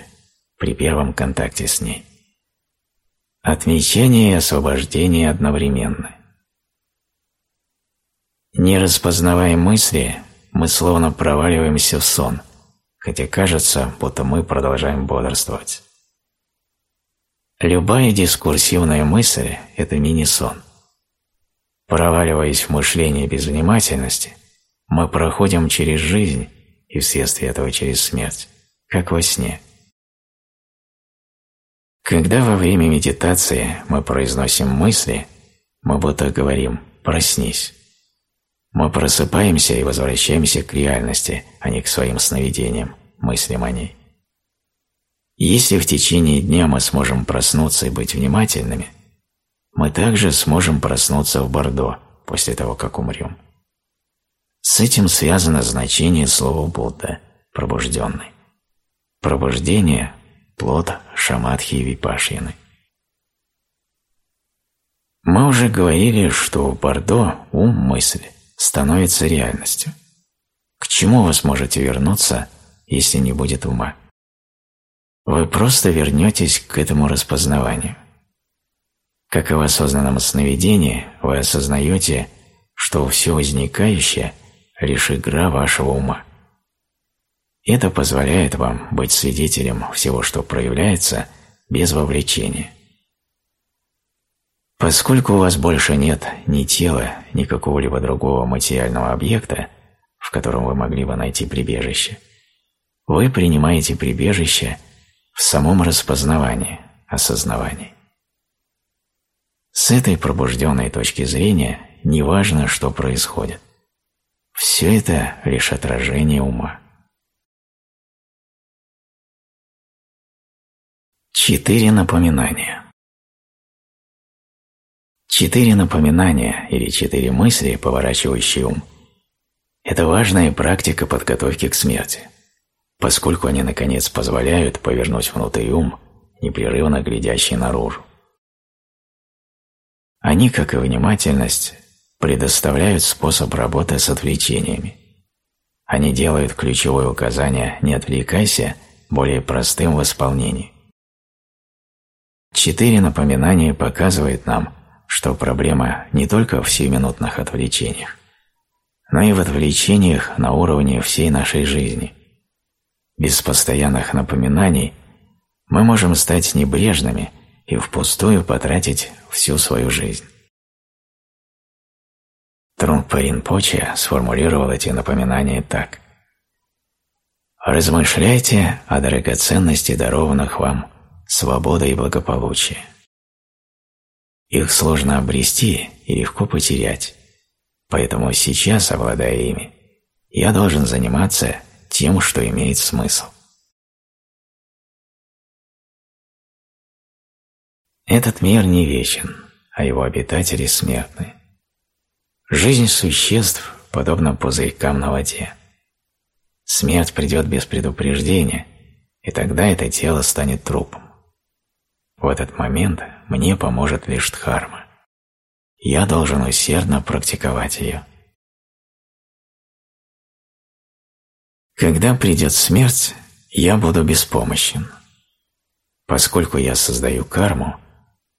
при первом контакте с ней. Отмечание и освобождение одновременно. Не распознавая мысли, мы словно проваливаемся в сон, хотя кажется, будто мы продолжаем бодрствовать. Любая дискурсивная мысль – это мини-сон. Проваливаясь в мышление без внимательности, мы проходим через жизнь и вследствие этого через смерть, как во сне – когда во время медитации мы произносим мысли, мы будто говорим «проснись». Мы просыпаемся и возвращаемся к реальности, а не к своим сновидениям, мыслям о ней. Если в течение дня мы сможем проснуться и быть внимательными, мы также сможем проснуться в Бордо после того, как умрем. С этим связано значение слова Будда – пробужденный. Пробуждение – плод шаматхи и випашьяны. Мы уже говорили, что в Бордо ум мысли становится реальностью. К чему вы сможете вернуться, если не будет ума? Вы просто вернетесь к этому распознаванию. Как и в осознанном сновидении, вы осознаете, что все возникающее – лишь игра вашего ума. Это позволяет вам быть свидетелем всего, что проявляется, без вовлечения. Поскольку у вас больше нет ни тела, ни какого-либо другого материального объекта, в котором вы могли бы найти прибежище, вы принимаете прибежище в самом распознавании, осознавании. С этой пробужденной точки зрения не важно, что происходит. Все это лишь отражение ума. Четыре напоминания. Четыре напоминания или четыре мысли, поворачивающие ум, это важная практика подготовки к смерти, поскольку они, наконец, позволяют повернуть внутрь ум, непрерывно глядящий наружу. Они, как и внимательность, предоставляют способ работы с отвлечениями. Они делают ключевое указание «не отвлекайся» более простым в исполнении. Четыре напоминания показывают нам, что проблема не только в сиюминутных отвлечениях, но и в отвлечениях на уровне всей нашей жизни. Без постоянных напоминаний мы можем стать небрежными и впустую потратить всю свою жизнь. Трунпа Ринпоче сформулировал эти напоминания так. «Размышляйте о драгоценности дарованных вам свободы и благополучия. Их сложно обрести и легко потерять, поэтому сейчас, обладая ими, я должен заниматься тем, что имеет смысл. Этот мир не вечен, а его обитатели смертны. Жизнь существ подобна пузырькам на воде. Смерть придет без предупреждения, и тогда это тело станет трупом. В этот момент мне поможет лишь дхарма. Я должен усердно практиковать ее. Когда придет смерть, я буду беспомощен. Поскольку я создаю карму,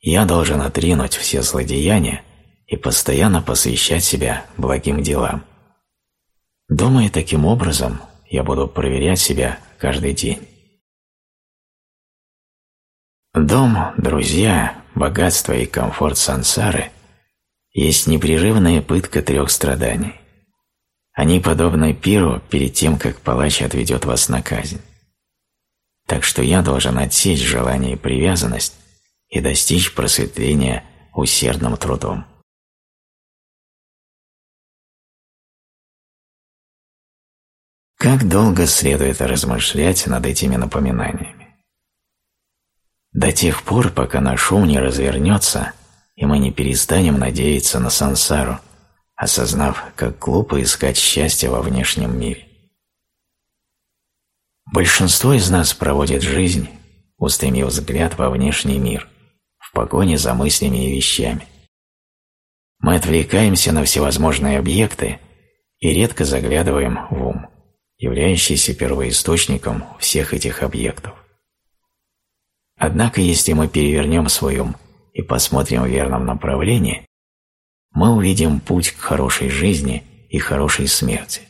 я должен отринуть все злодеяния и постоянно посвящать себя благим делам. Думая таким образом, я буду проверять себя каждый день. Дом, друзья, богатство и комфорт сансары есть непрерывная пытка трех страданий. Они подобны пиру перед тем, как палач отведет вас на казнь. Так что я должен отсечь желание и привязанность и достичь просветления усердным трудом. Как долго следует размышлять над этими напоминаниями? до тех пор, пока наш ум не развернется, и мы не перестанем надеяться на сансару, осознав, как глупо искать счастье во внешнем мире. Большинство из нас проводит жизнь, устремив взгляд во внешний мир, погоне за мыслями и вещами. Мы отвлекаемся на всевозможные объекты и редко заглядываем в ум, являющийся первоисточником всех этих объектов. Однако, если мы перевернем свой ум и посмотрим в верном направлении, мы увидим путь к хорошей жизни и хорошей смерти.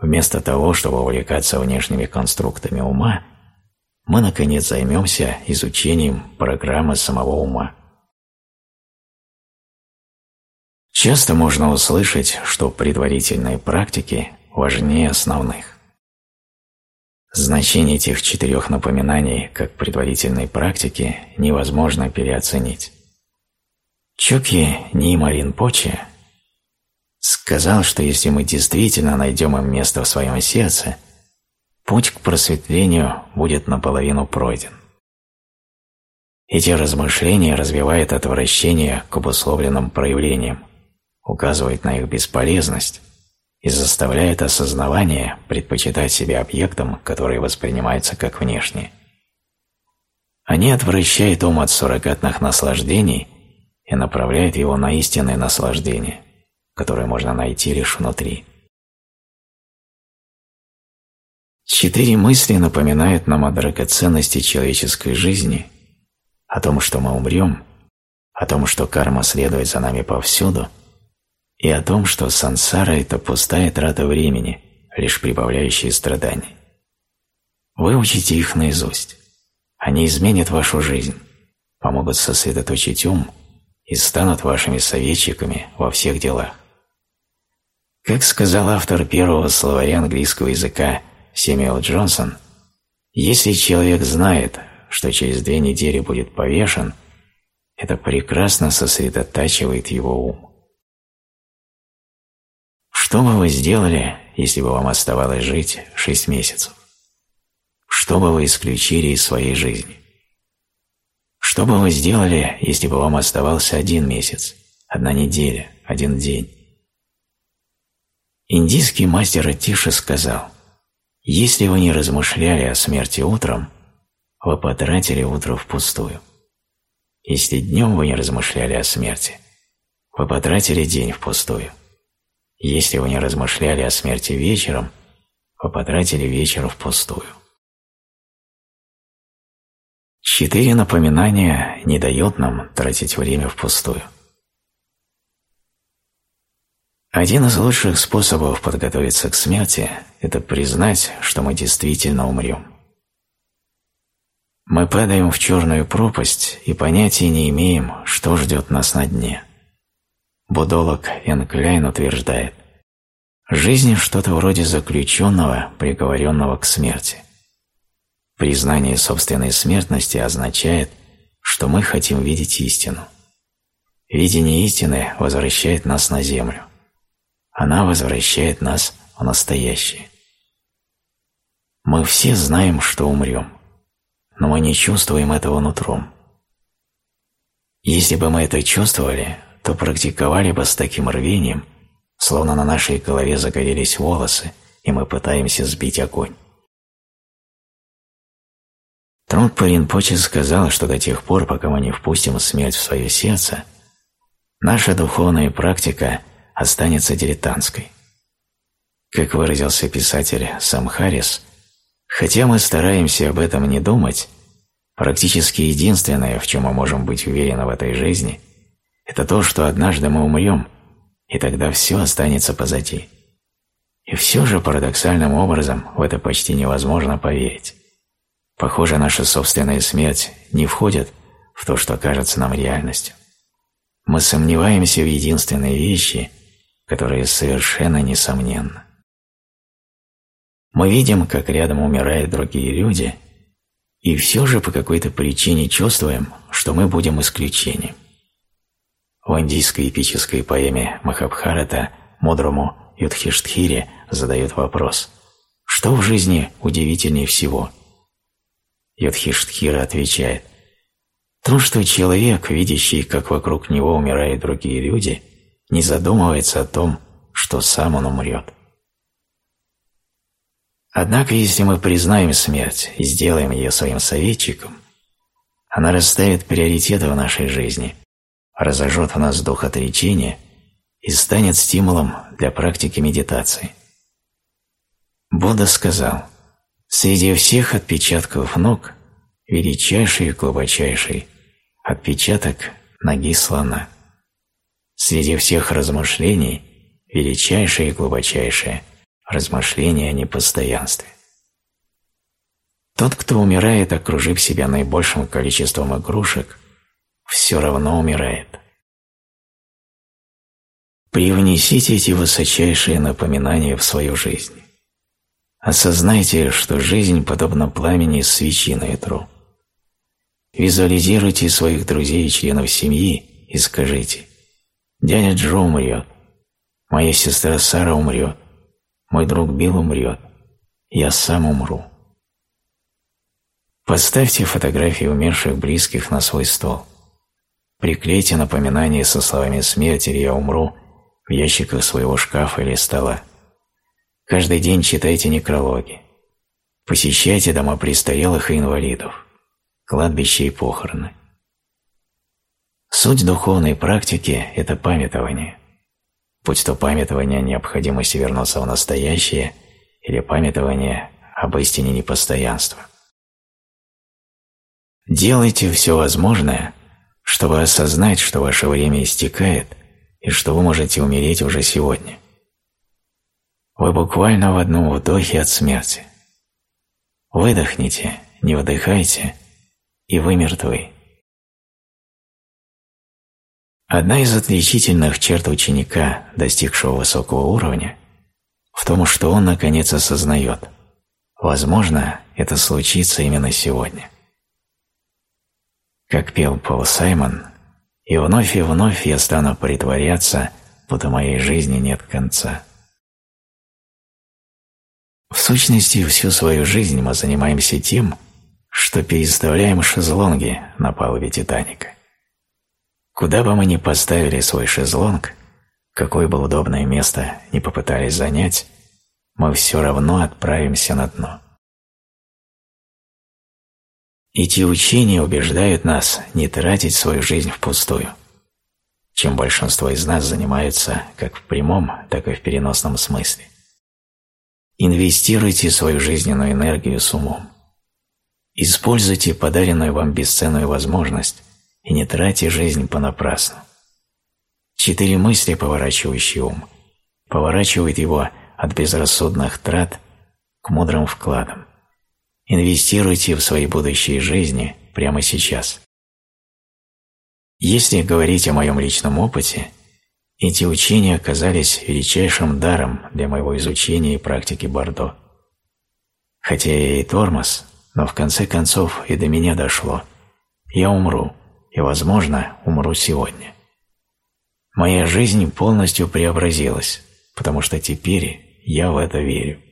Вместо того, чтобы увлекаться внешними конструктами ума, мы, наконец, займемся изучением программы самого ума. Часто можно услышать, что предварительные практики важнее основных. Значение этих четырех напоминаний как предварительной практики невозможно переоценить. Чоки Нима Ринпоче сказал, что если мы действительно найдем им место в своем сердце, путь к просветлению будет наполовину пройден. Эти размышления развивают отвращение к обусловленным проявлениям, указывают на их бесполезность и заставляют осознавание предпочитать себя объектом, который воспринимается как внешний. Они отвращают ум от суррогатных наслаждений и направляют его на истинное наслаждение, которое можно найти лишь внутри. Четыре мысли напоминают нам о драгоценности человеческой жизни, о том, что мы умрем, о том, что карма следует за нами повсюду, и о том, что сансара – это пустая трата времени, лишь прибавляющая страданий. Выучите их наизусть. Они изменят вашу жизнь, помогут сосредоточить ум и станут вашими советчиками во всех делах. Как сказал автор первого словаря английского языка Сэмюэл Джонсон, если человек знает, что через две недели будет повешен, это прекрасно сосредотачивает его ум. Что бы вы сделали, если бы вам оставалось жить шесть месяцев? Что бы вы исключили из своей жизни? Что бы вы сделали, если бы вам оставался один месяц, одна неделя, один день? Индийский мастер Атиша сказал, «Если вы не размышляли о смерти утром, вы потратили утро впустую. Если днем вы не размышляли о смерти, вы потратили день впустую. Если вы не размышляли о смерти вечером, вы потратили вечер впустую. Четыре напоминания не дают нам тратить время впустую. Один из лучших способов подготовиться к смерти – это признать, что мы действительно умрем. Мы падаем в черную пропасть и понятия не имеем, что ждет нас на дне. Будолог Энкляйн утверждает, жизнь – что-то вроде заключенного, приговоренного к смерти. Признание собственной смертности означает, что мы хотим видеть истину. Видение истины возвращает нас на землю. Она возвращает нас в настоящее. Мы все знаем, что умрем, но мы не чувствуем этого нутром. Если бы мы это чувствовали, то практиковали бы с таким рвением, словно на нашей голове загорелись волосы, и мы пытаемся сбить огонь. Трунпа Ринпоче сказал, что до тех пор, пока мы не впустим смерть в свое сердце, наша духовная практика останется дилетантской. Как выразился писатель Самхарис, хотя мы стараемся об этом не думать, практически единственное, в чем мы можем быть уверены в этой жизни, это то, что однажды мы умрем, и тогда все останется позади. И все же парадоксальным образом в это почти невозможно поверить. Похоже, наша собственная смерть не входит в то, что кажется нам реальностью. Мы сомневаемся в единственной вещи, которая совершенно несомненна. Мы видим, как рядом умирают другие люди, и все же по какой-то причине чувствуем, что мы будем исключением. В индийской эпической поэме Махабхарата мудрому Юдхиштхире задают вопрос «Что в жизни удивительнее всего?» Юдхиштхира отвечает «То, что человек, видящий, как вокруг него умирают другие люди, не задумывается о том, что сам он умрет». Однако, если мы признаем смерть и сделаем ее своим советчиком, она расставит приоритеты в нашей жизни – разожжет в нас дух отречения и станет стимулом для практики медитации. Будда сказал, «Среди всех отпечатков ног величайший и глубочайший отпечаток ноги слона. Среди всех размышлений величайшее и глубочайшее размышление о непостоянстве. Тот, кто умирает, окружив себя наибольшим количеством игрушек, все равно умирает. Привнесите эти высочайшие напоминания в свою жизнь. Осознайте, что жизнь подобна пламени свечи на ветру. Визуализируйте своих друзей и членов семьи и скажите «Дядя Джо умрет», «Моя сестра Сара умрет», «Мой друг Билл умрет», «Я сам умру». Поставьте фотографии умерших близких на свой стол – Приклейте напоминание со словами смерти или «я умру» в ящиках своего шкафа или стола. Каждый день читайте некрологи. Посещайте дома престарелых и инвалидов, кладбища и похороны. Суть духовной практики – это памятование. Будь то памятование о необходимости вернуться в настоящее или памятование об истине непостоянства. Делайте все возможное, чтобы осознать, что ваше время истекает и что вы можете умереть уже сегодня. Вы буквально в одном вдохе от смерти. Выдохните, не вдыхайте, и вы мертвы. Одна из отличительных черт ученика, достигшего высокого уровня, в том, что он наконец осознает, возможно, это случится именно сегодня. Как пел Пол Саймон, «И вновь и вновь я стану притворяться, будто моей жизни нет конца». В сущности, всю свою жизнь мы занимаемся тем, что переставляем шезлонги на палубе Титаника. Куда бы мы ни поставили свой шезлонг, какое бы удобное место ни попытались занять, мы все равно отправимся на дно. Эти учения убеждают нас не тратить свою жизнь впустую, чем большинство из нас занимаются как в прямом, так и в переносном смысле. Инвестируйте свою жизненную энергию с умом. Используйте подаренную вам бесценную возможность и не тратьте жизнь понапрасну. Четыре мысли, поворачивающие ум, поворачивают его от безрассудных трат к мудрым вкладам. Инвестируйте в свои будущие жизни прямо сейчас. Если говорить о моем личном опыте, эти учения оказались величайшим даром для моего изучения и практики Бордо. Хотя я и тормоз, но в конце концов и до меня дошло. Я умру, и, возможно, умру сегодня. Моя жизнь полностью преобразилась, потому что теперь я в это верю.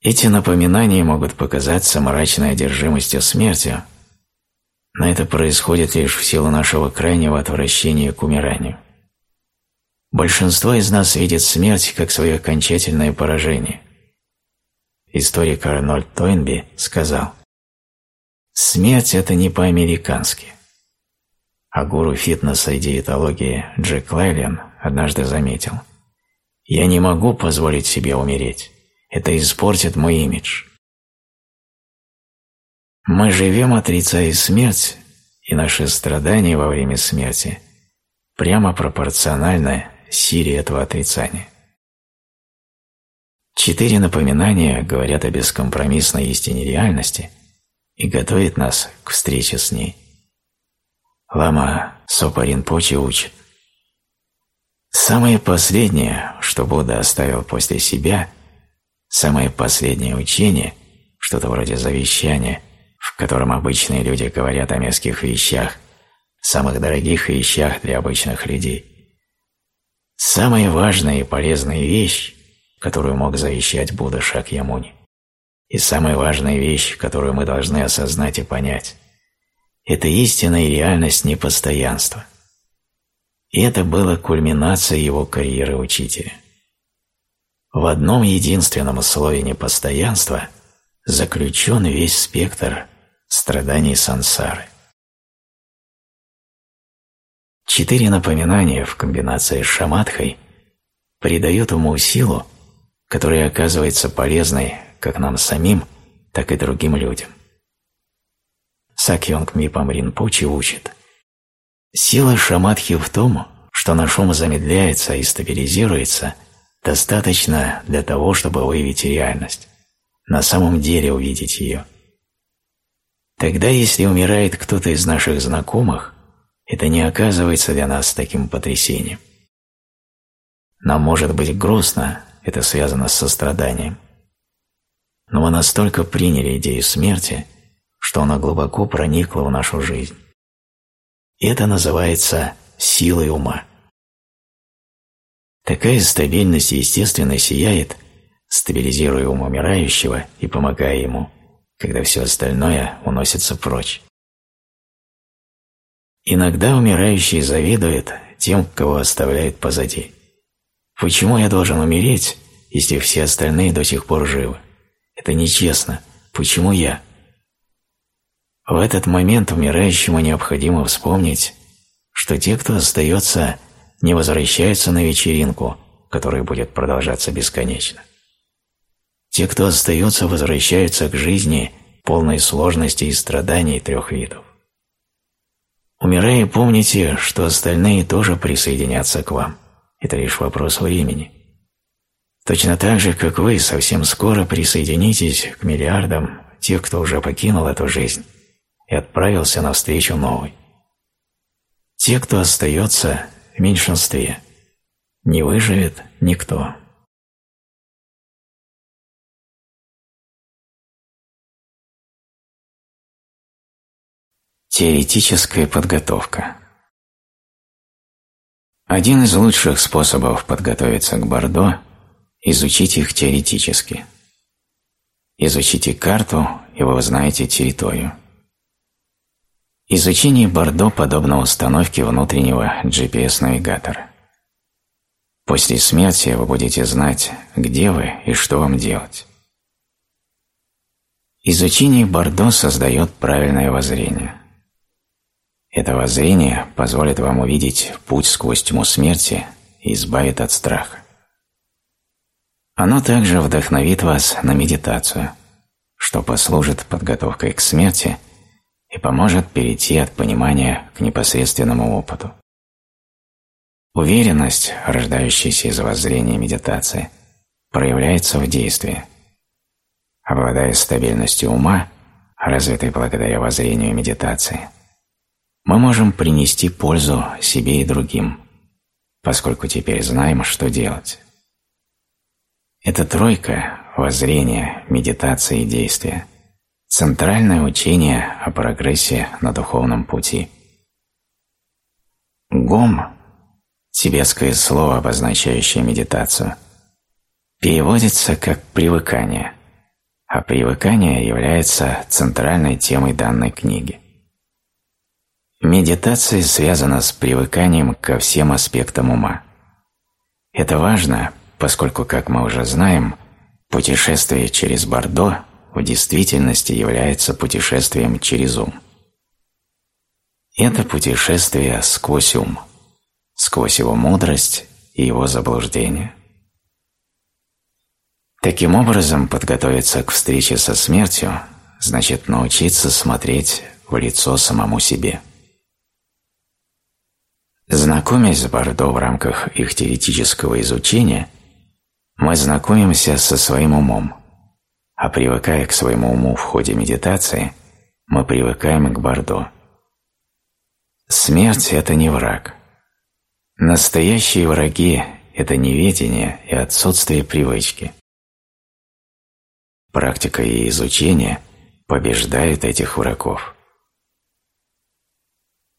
Эти напоминания могут показаться мрачной одержимостью смертью, но это происходит лишь в силу нашего крайнего отвращения к умиранию. Большинство из нас видит смерть как свое окончательное поражение. Историк Арнольд Тойнби сказал, Смерть – это не по-американски. А гуру фитнеса и диетологии Джек Лайлен однажды заметил, «Я не могу позволить себе умереть. Это испортит мой имидж». Мы живем, отрицая смерть, и наши страдания во время смерти прямо пропорциональны силе этого отрицания. Четыре напоминания говорят о бескомпромиссной истине реальности – и готовит нас к встрече с ней. Лама Сопа Ринпоче учит. Самое последнее, что Будда оставил после себя, самое последнее учение, что-то вроде завещания, в котором обычные люди говорят о мерзких вещах, самых дорогих вещах для обычных людей. Самая важная и полезная вещь, которую мог завещать Будда Шакьямуни, и самая важная вещь, которую мы должны осознать и понять – это истинная реальность непостоянства. И это было кульминацией его карьеры учителя. В одном единственном слове непостоянства заключен весь спектр страданий сансары. Четыре напоминания в комбинации с шаматхой придают ему силу, которая оказывается полезной как нам самим, так и другим людям. Сакьонг Мипам Ринпочи учит. Сила шаматхи в том, что наш ум замедляется и стабилизируется достаточно для того, чтобы выявить реальность, на самом деле увидеть ее. Тогда, если умирает кто-то из наших знакомых, это не оказывается для нас таким потрясением. Нам может быть грустно, это связано с состраданием но мы настолько приняли идею смерти, что она глубоко проникла в нашу жизнь. Это называется силой ума. Такая стабильность естественно сияет, стабилизируя ум умирающего и помогая ему, когда все остальное уносится прочь. Иногда умирающий завидует тем, кого оставляет позади. Почему я должен умереть, если все остальные до сих пор живы? Это нечестно. Почему я? В этот момент умирающему необходимо вспомнить, что те, кто остается, не возвращаются на вечеринку, которая будет продолжаться бесконечно. Те, кто остается, возвращаются к жизни, полной сложности и страданий трех видов. Умирая, помните, что остальные тоже присоединятся к вам. Это лишь вопрос времени. Точно так же, как вы совсем скоро присоединитесь к миллиардам тех, кто уже покинул эту жизнь и отправился навстречу новой. Те, кто остается в меньшинстве, не выживет никто. Теоретическая подготовка Один из лучших способов подготовиться к Бордо – изучить их теоретически. Изучите карту, и вы узнаете территорию. Изучение Бордо подобно установке внутреннего GPS-навигатора. После смерти вы будете знать, где вы и что вам делать. Изучение Бордо создает правильное воззрение. Это воззрение позволит вам увидеть путь сквозь тьму смерти и избавит от страха. Оно также вдохновит вас на медитацию, что послужит подготовкой к смерти – и поможет перейти от понимания к непосредственному опыту. Уверенность, рождающаяся из воззрения медитации, проявляется в действии. Обладая стабильностью ума, развитой благодаря воззрению медитации, мы можем принести пользу себе и другим, поскольку теперь знаем, что делать. Эта тройка – воззрение, медитация и действие – Центральное учение о прогрессе на духовном пути. Гом – тибетское слово, обозначающее медитацию, переводится как «привыкание», а привыкание является центральной темой данной книги. Медитация связана с привыканием ко всем аспектам ума. Это важно, поскольку, как мы уже знаем, путешествие через Бордо – в действительности является путешествием через ум. Это путешествие сквозь ум, сквозь его мудрость и его заблуждение. Таким образом, подготовиться к встрече со смертью значит научиться смотреть в лицо самому себе. Знакомясь с Бордо в рамках их теоретического изучения, мы знакомимся со своим умом – а привыкая к своему уму в ходе медитации, мы привыкаем к Бордо. Смерть – это не враг. Настоящие враги – это неведение и отсутствие привычки. Практика и изучение побеждают этих врагов.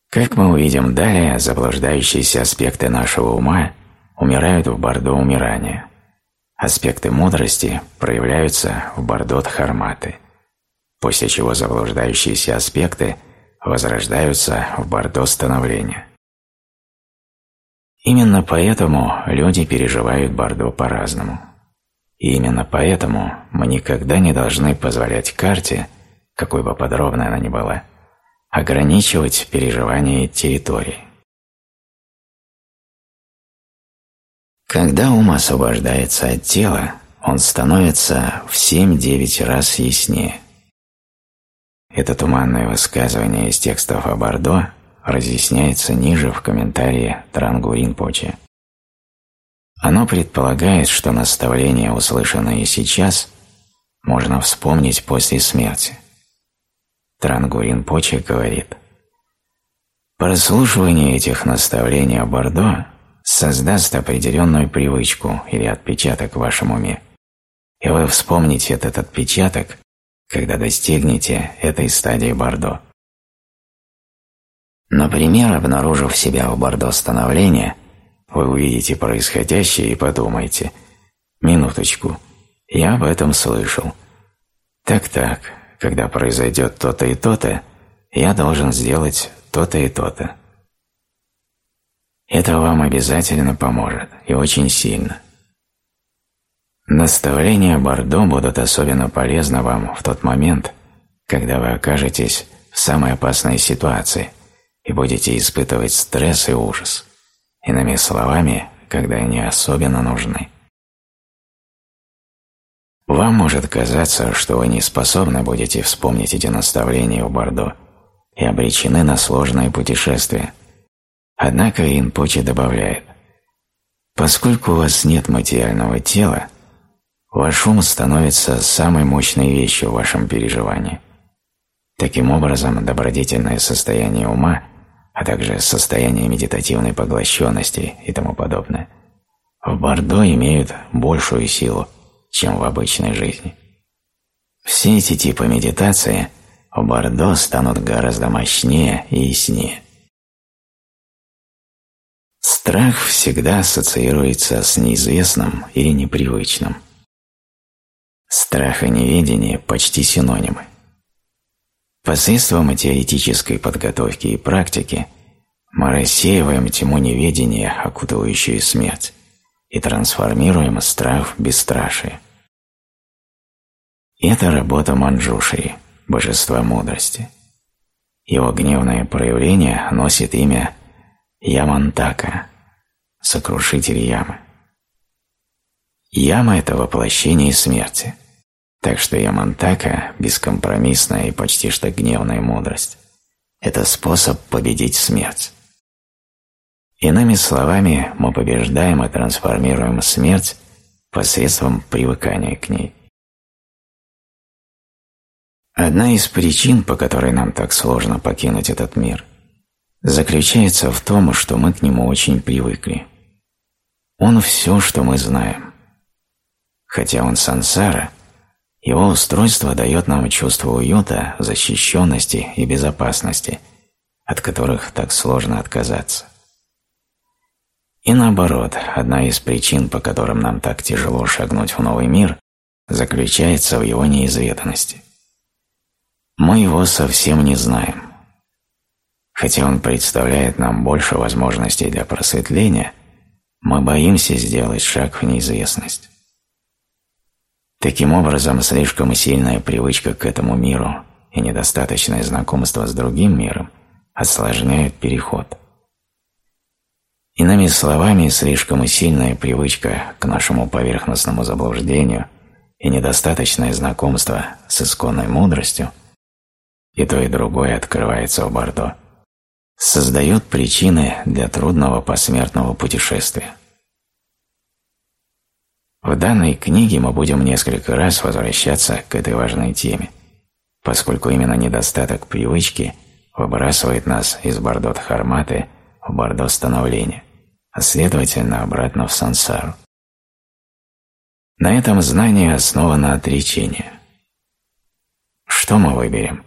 Как мы увидим далее, заблуждающиеся аспекты нашего ума умирают в Бордо умирания – Аспекты мудрости проявляются в Бардот-Харматы, после чего заблуждающиеся аспекты возрождаются в Бардо становления. Именно поэтому люди переживают Бардо по-разному. И именно поэтому мы никогда не должны позволять карте, какой бы подробной она ни была, ограничивать переживание территории. Когда ум освобождается от тела, он становится в 7-9 раз яснее. Это туманное высказывание из текстов о Бордо разъясняется ниже в комментарии Трангу Ринпоче. Оно предполагает, что наставления, услышанные сейчас, можно вспомнить после смерти. Трангу Ринпоче говорит, «Прослушивание этих наставлений о Бордо создаст определенную привычку или отпечаток в вашем уме, и вы вспомните этот отпечаток, когда достигнете этой стадии Бордо. Например, обнаружив себя в Бордо становления, вы увидите происходящее и подумаете «Минуточку, я об этом слышал. Так-так, когда произойдет то-то и то-то, я должен сделать то-то и то-то». Это вам обязательно поможет, и очень сильно. Наставления Бордо будут особенно полезны вам в тот момент, когда вы окажетесь в самой опасной ситуации и будете испытывать стресс и ужас. Иными словами, когда они особенно нужны. Вам может казаться, что вы не способны будете вспомнить эти наставления в Бордо и обречены на сложное путешествие. Однако Инпочи добавляет, поскольку у вас нет материального тела, ваш ум становится самой мощной вещью в вашем переживании. Таким образом, добродетельное состояние ума, а также состояние медитативной поглощенности и тому подобное, в Бордо имеют большую силу, чем в обычной жизни. Все эти типы медитации в Бордо станут гораздо мощнее и яснее. Страх всегда ассоциируется с неизвестным или непривычным. Страх и неведение почти синонимы. Посредством теоретической подготовки и практики мы рассеиваем тьму неведения, окутывающую смерть, и трансформируем страх в бесстрашие. Это работа Манджушри, божества мудрости. Его гневное проявление носит имя Ямантака, сокрушитель ямы. Яма – это воплощение смерти, так что Ямантака – бескомпромиссная и почти что гневная мудрость. Это способ победить смерть. Иными словами, мы побеждаем и трансформируем смерть посредством привыкания к ней. Одна из причин, по которой нам так сложно покинуть этот мир, заключается в том, что мы к нему очень привыкли. Он все, что мы знаем. Хотя он сансара, его устройство дает нам чувство уюта, защищенности и безопасности, от которых так сложно отказаться. И наоборот, одна из причин, по которым нам так тяжело шагнуть в новый мир, заключается в его неизведанности. Мы его совсем не знаем. Хотя он представляет нам больше возможностей для просветления, мы боимся сделать шаг в неизвестность. Таким образом, слишком сильная привычка к этому миру и недостаточное знакомство с другим миром осложняют переход – Иными словами, слишком сильная привычка к нашему поверхностному заблуждению и недостаточное знакомство с исконной мудростью, и то и другое открывается в Бордо, создает причины для трудного посмертного путешествия. В данной книге мы будем несколько раз возвращаться к этой важной теме, поскольку именно недостаток привычки выбрасывает нас из Бордо-Дхарматы в Бордо становления, а следовательно обратно в сансару. На этом знание основано отречение. Что мы выберем?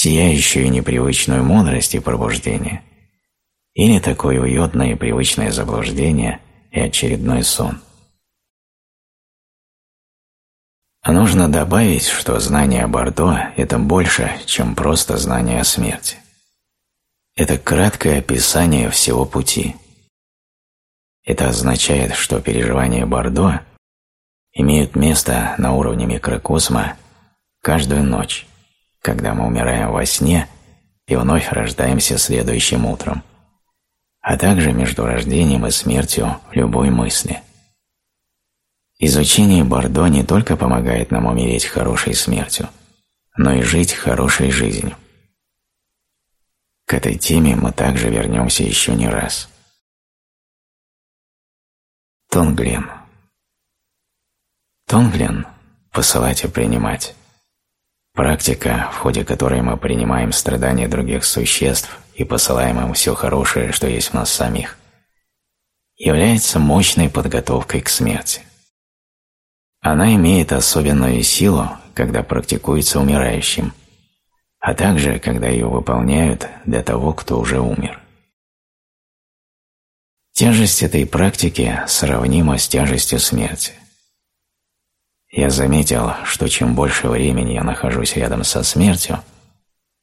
Сияющую непривычную мудрость и пробуждение? Или такое уютное и привычное заблуждение и очередной сон? Нужно добавить, что знание о Бордо – это больше, чем просто знание о смерти. Это краткое описание всего пути. Это означает, что переживания Бордо имеют место на уровне микрокосма каждую ночь, когда мы умираем во сне и вновь рождаемся следующим утром, а также между рождением и смертью любой мысли. Изучение Бордо не только помогает нам умереть хорошей смертью, но и жить хорошей жизнью. К этой теме мы также вернемся еще не раз. Тонглен Тонглен – посылать и принимать. Практика, в ходе которой мы принимаем страдания других существ и посылаем им все хорошее, что есть в нас самих, является мощной подготовкой к смерти. Она имеет особенную силу, когда практикуется умирающим – а также когда ее выполняют для того, кто уже умер. Тяжесть этой практики сравнима с тяжестью смерти. Я заметил, что чем больше времени я нахожусь рядом со смертью,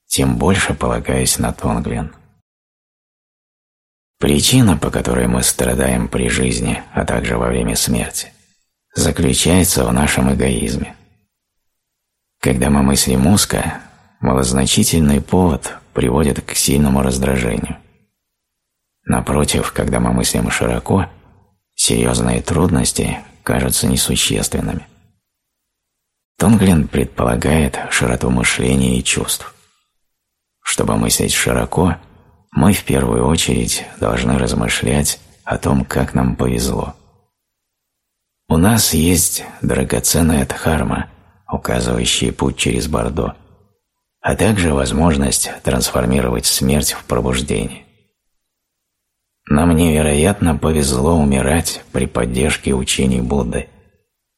тем больше полагаюсь на Тонглен. Причина, по которой мы страдаем при жизни, а также во время смерти, заключается в нашем эгоизме. Когда мы мыслим узко, малозначительный повод приводит к сильному раздражению. Напротив, когда мы мыслим широко, серьезные трудности кажутся несущественными. Тонглин предполагает широту мышления и чувств. Чтобы мыслить широко, мы в первую очередь должны размышлять о том, как нам повезло. У нас есть драгоценная дхарма, указывающая путь через Бордо, а также возможность трансформировать смерть в пробуждение. Нам невероятно повезло умирать при поддержке учений Будды,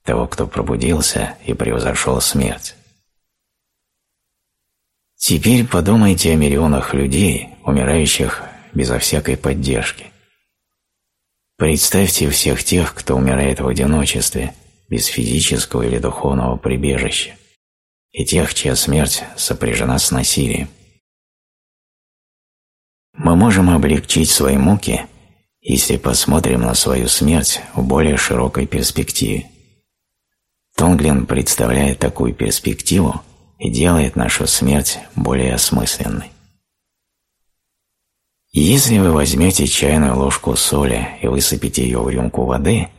того, кто пробудился и превзошел смерть. Теперь подумайте о миллионах людей, умирающих безо всякой поддержки. Представьте всех тех, кто умирает в одиночестве, без физического или духовного прибежища, и тех, чья смерть сопряжена с насилием. Мы можем облегчить свои муки, если посмотрим на свою смерть в более широкой перспективе. Тонглин представляет такую перспективу и делает нашу смерть более осмысленной. Если вы возьмете чайную ложку соли и высыпете ее в рюмку воды,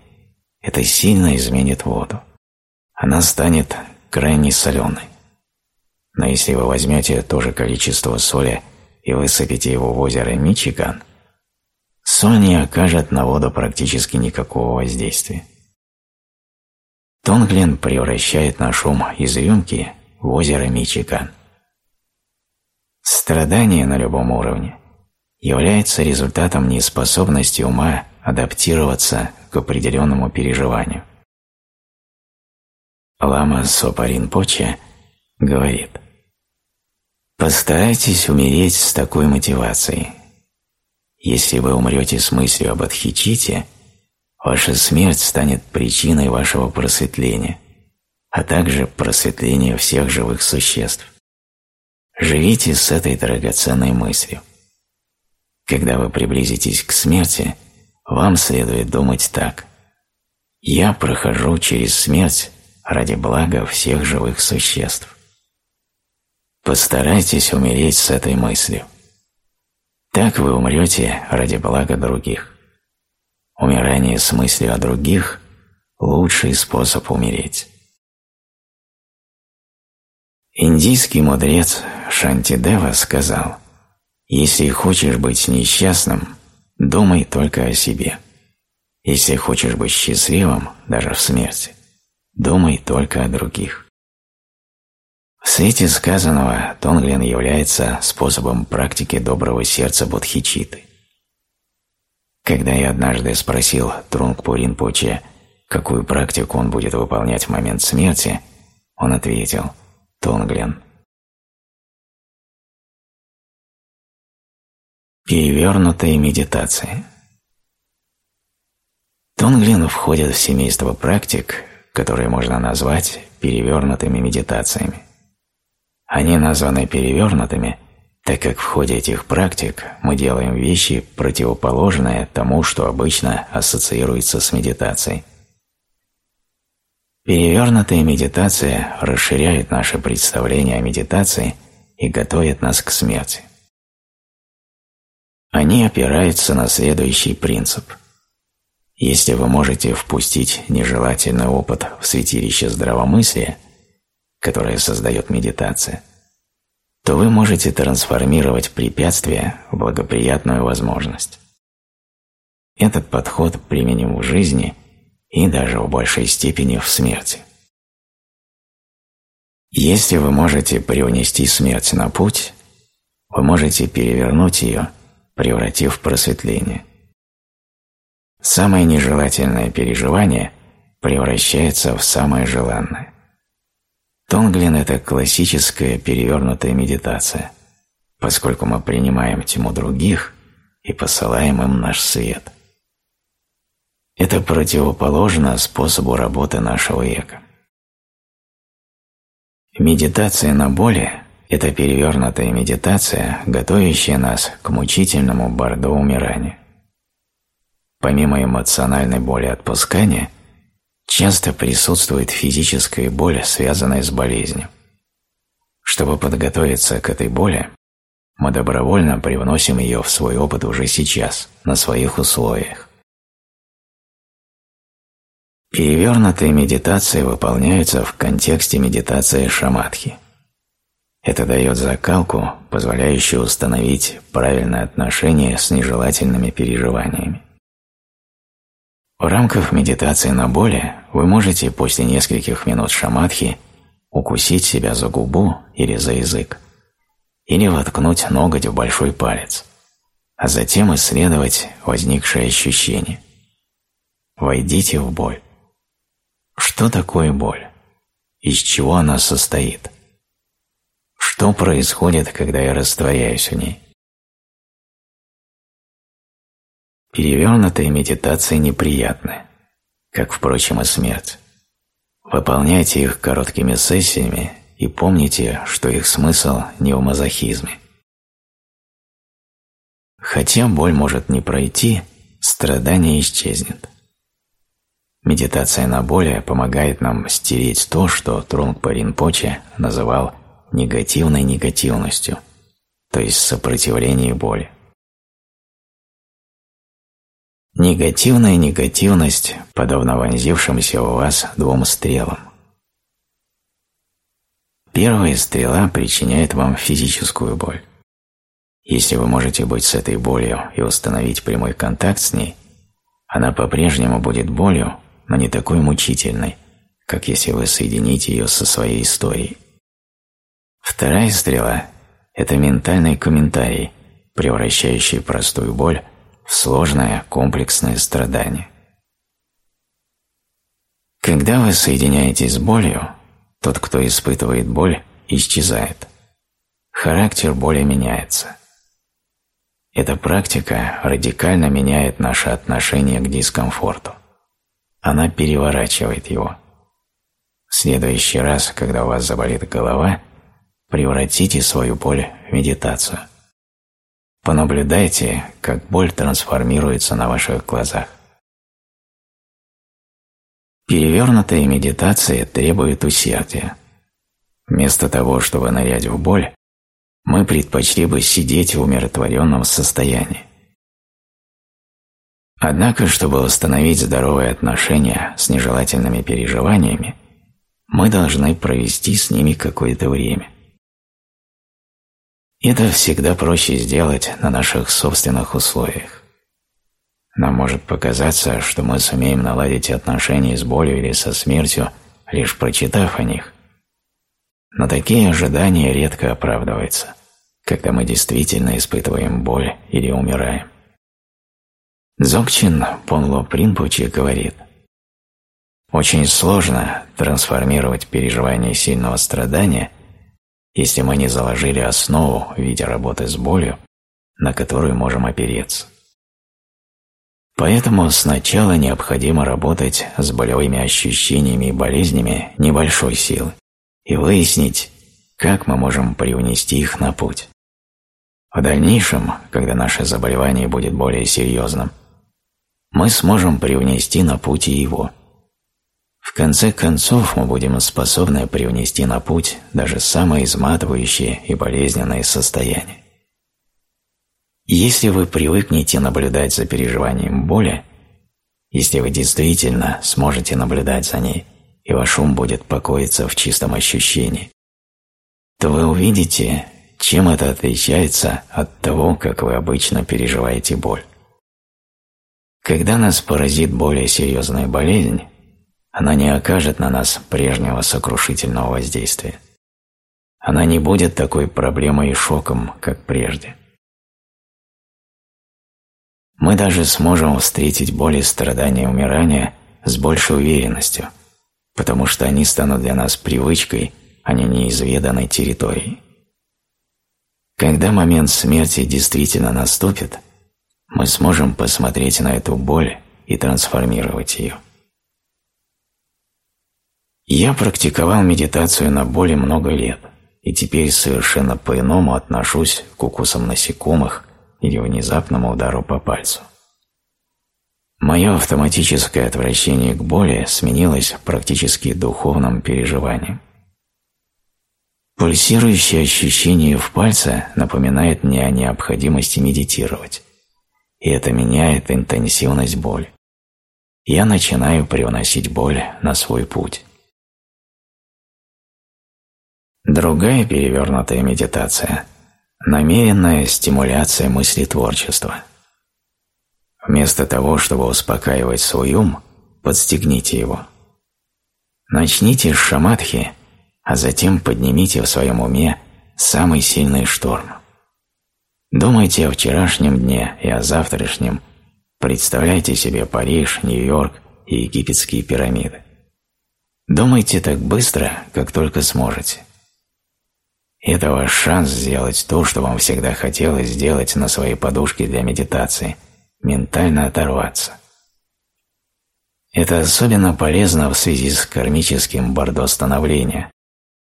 это сильно изменит воду. Она станет крайне соленой. Но если вы возьмете то же количество соли и высыпите его в озеро Мичиган, соль не окажет на воду практически никакого воздействия. Тонглин превращает наш ум из рюмки в озеро Мичиган. Страдание на любом уровне является результатом неспособности ума адаптироваться к определенному переживанию. Лама Сопарин Поча говорит – Постарайтесь умереть с такой мотивацией. Если вы умрете с мыслью об Адхичите, ваша смерть станет причиной вашего просветления, а также просветления всех живых существ. Живите с этой драгоценной мыслью. Когда вы приблизитесь к смерти, вам следует думать так. «Я прохожу через смерть ради блага всех живых существ». Постарайтесь умереть с этой мыслью. Так вы умрете ради блага других. Умирание с мыслью о других – лучший способ умереть. Индийский мудрец Шантидева сказал, «Если хочешь быть несчастным, думай только о себе. Если хочешь быть счастливым, даже в смерти, думай только о других». В свете сказанного Тонглин является способом практики доброго сердца Бодхичиты. Когда я однажды спросил Трунгпу Ринпоче, какую практику он будет выполнять в момент смерти, он ответил «Тонглин». Перевернутые медитации Тонглин входит в семейство практик, которые можно назвать перевернутыми медитациями. Они названы перевернутыми, так как в ходе этих практик мы делаем вещи, противоположные тому, что обычно ассоциируется с медитацией. Перевернутая медитация расширяет наше представление о медитации и готовит нас к смерти. Они опираются на следующий принцип. Если вы можете впустить нежелательный опыт в святилище здравомыслия – которое создает медитация, то вы можете трансформировать препятствие в благоприятную возможность. Этот подход применим в жизни и даже в большей степени в смерти. Если вы можете привнести смерть на путь, вы можете перевернуть ее, превратив в просветление. Самое нежелательное переживание превращается в самое желанное. Тонглин – это классическая перевернутая медитация, поскольку мы принимаем тьму других и посылаем им наш свет. Это противоположно способу работы нашего эго. Медитация на боли – это перевернутая медитация, готовящая нас к мучительному бордо умиранию. помимо эмоциональной боли отпускания, часто присутствует физическая боль, связанная с болезнью. Чтобы подготовиться к этой боли, мы добровольно привносим ее в свой опыт уже сейчас, на своих условиях. Перевернутые медитации выполняются в контексте медитации шаматхи. Это дает закалку, позволяющую установить правильное отношение с нежелательными переживаниями. В рамках медитации на боли вы можете после нескольких минут шаматхи укусить себя за губу или за язык, или воткнуть ноготь в большой палец, а затем исследовать возникшее ощущение. Войдите в боль. Что такое боль? Из чего она состоит? Что происходит, когда я растворяюсь в ней? Перевернутые медитации неприятны, как, впрочем, и смерть. Выполняйте их короткими сессиями и помните, что их смысл не в мазохизме. Хотя боль может не пройти, страдание исчезнет. Медитация на боли помогает нам стереть то, что Трунгпа Ринпоче называл негативной негативностью, то есть сопротивление боли. Негативная негативность подобна вонзившимся у вас двум стрелам. Первая стрела причиняет вам физическую боль. Если вы можете быть с этой болью и установить прямой контакт с ней, она по-прежнему будет болью, но не такой мучительной, как если вы соедините ее со своей историей. Вторая стрела – это ментальный комментарий, превращающий простую боль в сложное комплексное страдание. Когда вы соединяетесь с болью, тот, кто испытывает боль, исчезает. Характер боли меняется. Эта практика радикально меняет наше отношение к дискомфорту. Она переворачивает его. В следующий раз, когда у вас заболит голова, превратите свою боль в медитацию. Понаблюдайте, как боль трансформируется на ваших глазах. Перевернутая медитация требует усердия. Вместо того, чтобы нырять в боль, мы предпочли бы сидеть в умиротворенном состоянии. Однако, чтобы установить здоровые отношения с нежелательными переживаниями, мы должны провести с ними какое-то время. Это всегда проще сделать на наших собственных условиях. Нам может показаться, что мы сумеем наладить отношения с болью или со смертью, лишь прочитав о них. Но такие ожидания редко оправдываются, когда мы действительно испытываем боль или умираем. Дзогчин Понло Принпучи говорит, «Очень сложно трансформировать переживание сильного страдания – если мы не заложили основу в виде работы с болью, на которую можем опереться. Поэтому сначала необходимо работать с болевыми ощущениями и болезнями небольшой силы и выяснить, как мы можем привнести их на путь. В дальнейшем, когда наше заболевание будет более серьезным, мы сможем привнести на путь и его – в конце концов мы будем способны привнести на путь даже самое изматывающее и болезненное состояние. Если вы привыкнете наблюдать за переживанием боли, если вы действительно сможете наблюдать за ней, и ваш ум будет покоиться в чистом ощущении, то вы увидите, чем это отличается от того, как вы обычно переживаете боль. Когда нас поразит более серьезная болезнь, она не окажет на нас прежнего сокрушительного воздействия. Она не будет такой проблемой и шоком, как прежде. Мы даже сможем встретить боль страдания и умирания с большей уверенностью, потому что они станут для нас привычкой, а не неизведанной территорией. Когда момент смерти действительно наступит, мы сможем посмотреть на эту боль и трансформировать ее. Я практиковал медитацию на боли много лет, и теперь совершенно по-иному отношусь к укусам насекомых или внезапному удару по пальцу. Мое автоматическое отвращение к боли сменилось практически духовным переживанием. Пульсирующее ощущение в пальце напоминает мне о необходимости медитировать, и это меняет интенсивность боли. Я начинаю привносить боль на свой путь. Другая перевернутая медитация – намеренная стимуляция мыслетворчества. Вместо того, чтобы успокаивать свой ум, подстегните его. Начните с шаматхи, а затем поднимите в своем уме самый сильный шторм. Думайте о вчерашнем дне и о завтрашнем, представляйте себе Париж, Нью-Йорк и египетские пирамиды. Думайте так быстро, как только сможете. Это ваш шанс сделать то, что вам всегда хотелось сделать на своей подушке для медитации – ментально оторваться. Это особенно полезно в связи с кармическим бордо становления,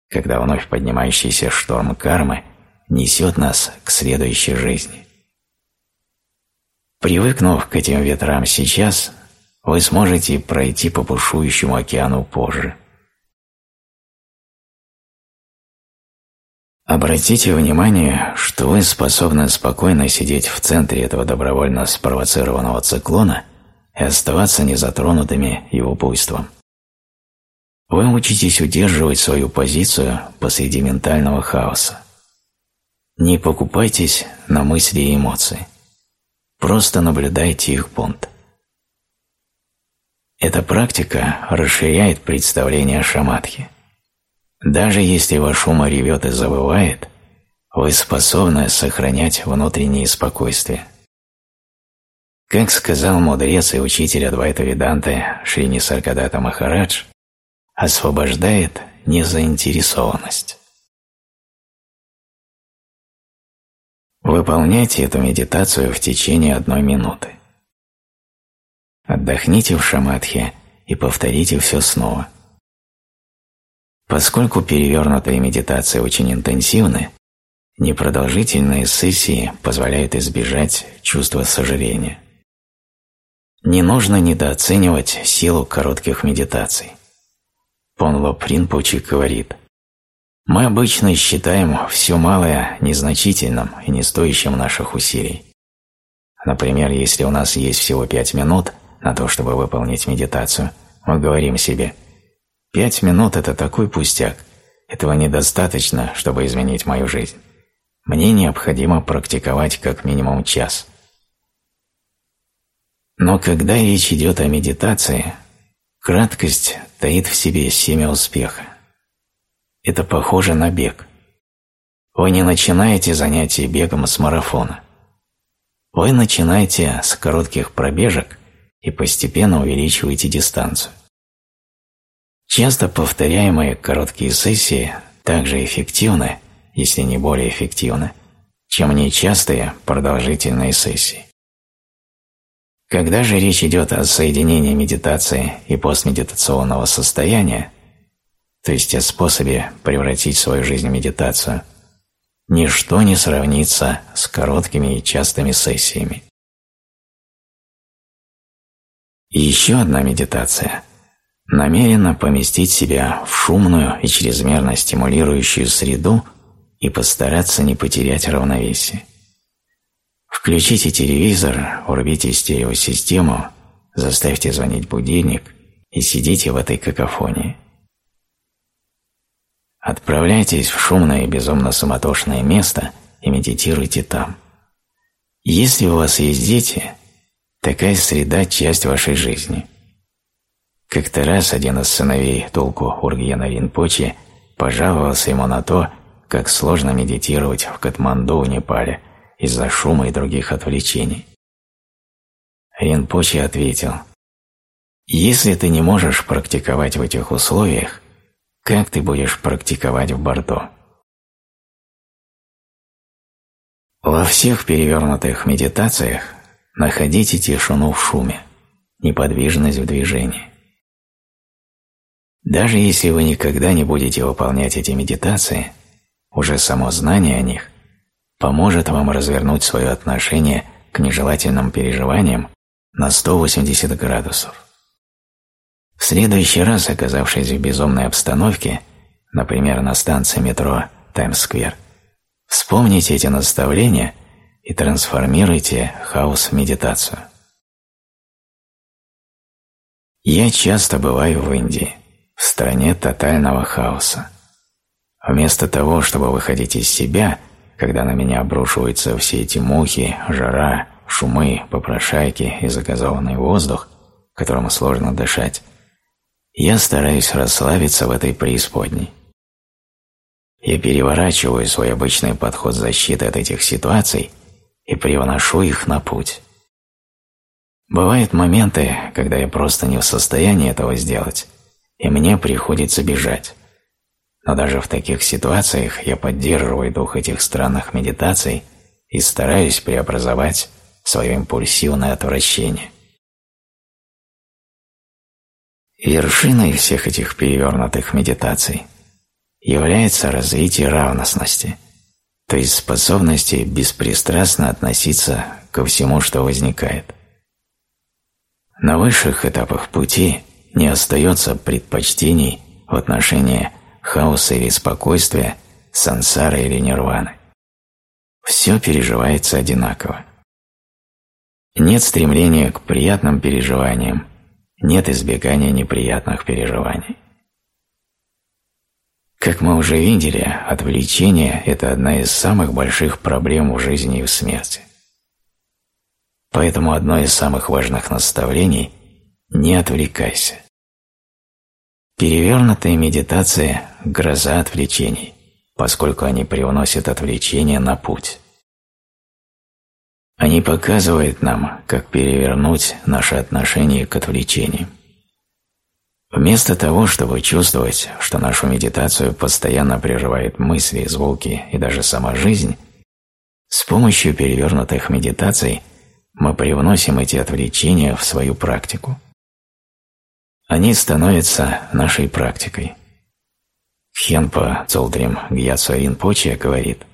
когда вновь поднимающийся шторм кармы несет нас к следующей жизни. Привыкнув к этим ветрам сейчас, вы сможете пройти по бушующему океану позже. Обратите внимание, что вы способны спокойно сидеть в центре этого добровольно спровоцированного циклона и оставаться незатронутыми его буйством. Вы учитесь удерживать свою позицию посреди ментального хаоса. Не покупайтесь на мысли и эмоции. Просто наблюдайте их бунт. Эта практика расширяет представление о шаматхе. Даже если ваш ум ревет и завывает, вы способны сохранять внутреннее спокойствие. Как сказал мудрец и учитель Адвайта Веданты Шрини Саркадата Махарадж, освобождает незаинтересованность. Выполняйте эту медитацию в течение одной минуты. Отдохните в шаматхе и повторите все снова – Поскольку перевернутые медитации очень интенсивны, непродолжительные сессии позволяют избежать чувства сожаления. Не нужно недооценивать силу коротких медитаций. Понло Принпучи говорит, «Мы обычно считаем все малое незначительным и не стоящим наших усилий. Например, если у нас есть всего пять минут на то, чтобы выполнить медитацию, мы говорим себе – Пять минут – это такой пустяк. Этого недостаточно, чтобы изменить мою жизнь. Мне необходимо практиковать как минимум час. Но когда речь идет о медитации, краткость таит в себе семя успеха. Это похоже на бег. Вы не начинаете занятие бегом с марафона. Вы начинаете с коротких пробежек и постепенно увеличиваете дистанцию. Часто повторяемые короткие сессии также эффективны, если не более эффективны, чем нечастые продолжительные сессии. Когда же речь идет о соединении медитации и постмедитационного состояния, то есть о способе превратить свою жизнь в медитацию, ничто не сравнится с короткими и частыми сессиями. И еще одна медитация – намеренно поместить себя в шумную и чрезмерно стимулирующую среду и постараться не потерять равновесие. Включите телевизор, урубите стереосистему, заставьте звонить будильник и сидите в этой какофонии. Отправляйтесь в шумное и безумно суматошное место и медитируйте там. Если у вас есть дети, такая среда – часть вашей жизни – как-то раз один из сыновей Тулку Ургьена Ринпочи пожаловался ему на то, как сложно медитировать в Катманду в Непале из-за шума и других отвлечений. Ринпочи ответил, «Если ты не можешь практиковать в этих условиях, как ты будешь практиковать в Бордо?» Во всех перевернутых медитациях находите тишину в шуме, неподвижность в движении. Даже если вы никогда не будете выполнять эти медитации, уже само знание о них поможет вам развернуть свое отношение к нежелательным переживаниям на 180 градусов. В следующий раз, оказавшись в безумной обстановке, например, на станции метро Таймс-сквер, вспомните эти наставления и трансформируйте хаос в медитацию. Я часто бываю в Индии, в стране тотального хаоса. Вместо того, чтобы выходить из себя, когда на меня обрушиваются все эти мухи, жара, шумы, попрошайки и загазованный воздух, которому сложно дышать, я стараюсь расслабиться в этой преисподней. Я переворачиваю свой обычный подход защиты от этих ситуаций и привношу их на путь. Бывают моменты, когда я просто не в состоянии этого сделать, и мне приходится бежать. Но даже в таких ситуациях я поддерживаю дух этих странных медитаций и стараюсь преобразовать свое импульсивное отвращение. Вершиной всех этих перевернутых медитаций является развитие равностности, то есть способности беспристрастно относиться ко всему, что возникает. На высших этапах пути не остается предпочтений в отношении хаоса или спокойствия, сансары или нирваны. Все переживается одинаково. Нет стремления к приятным переживаниям, нет избегания неприятных переживаний. Как мы уже видели, отвлечение – это одна из самых больших проблем в жизни и в смерти. Поэтому одно из самых важных наставлений – не отвлекайся. Перевернутая медитация – гроза отвлечений, поскольку они привносят отвлечение на путь. Они показывают нам, как перевернуть наше отношение к отвлечениям. Вместо того, чтобы чувствовать, что нашу медитацию постоянно прерывают мысли, звуки и даже сама жизнь, с помощью перевернутых медитаций мы привносим эти отвлечения в свою практику. Они становятся нашей практикой. Хенпа Цолдрим Гьяцу Ринпоче говорит,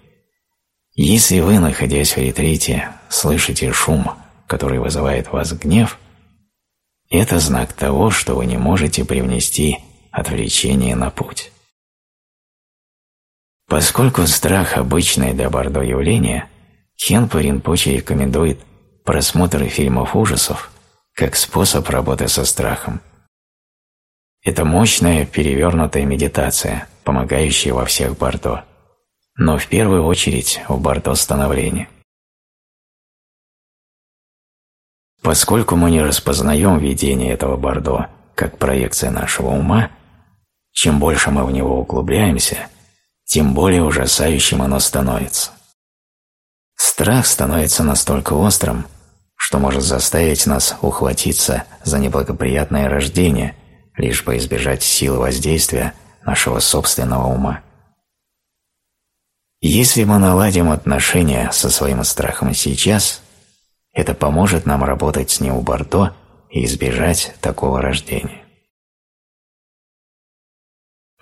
если вы, находясь в ретрите, слышите шум, который вызывает вас гнев, это знак того, что вы не можете привнести отвлечение на путь. Поскольку страх – обычное для Бардо явление, Хенпа Ринпоче рекомендует просмотр фильмов ужасов как способ работы со страхом. Это мощная перевернутая медитация, помогающая во всех Бардо но в первую очередь в борту становления. Поскольку мы не распознаем видение этого бордо как проекция нашего ума, чем больше мы в него углубляемся, тем более ужасающим оно становится. Страх становится настолько острым, что может заставить нас ухватиться за неблагоприятное рождение, лишь бы избежать силы воздействия нашего собственного ума. Если мы наладим отношения со своим страхом сейчас, это поможет нам работать с ним у Бордо и избежать такого рождения.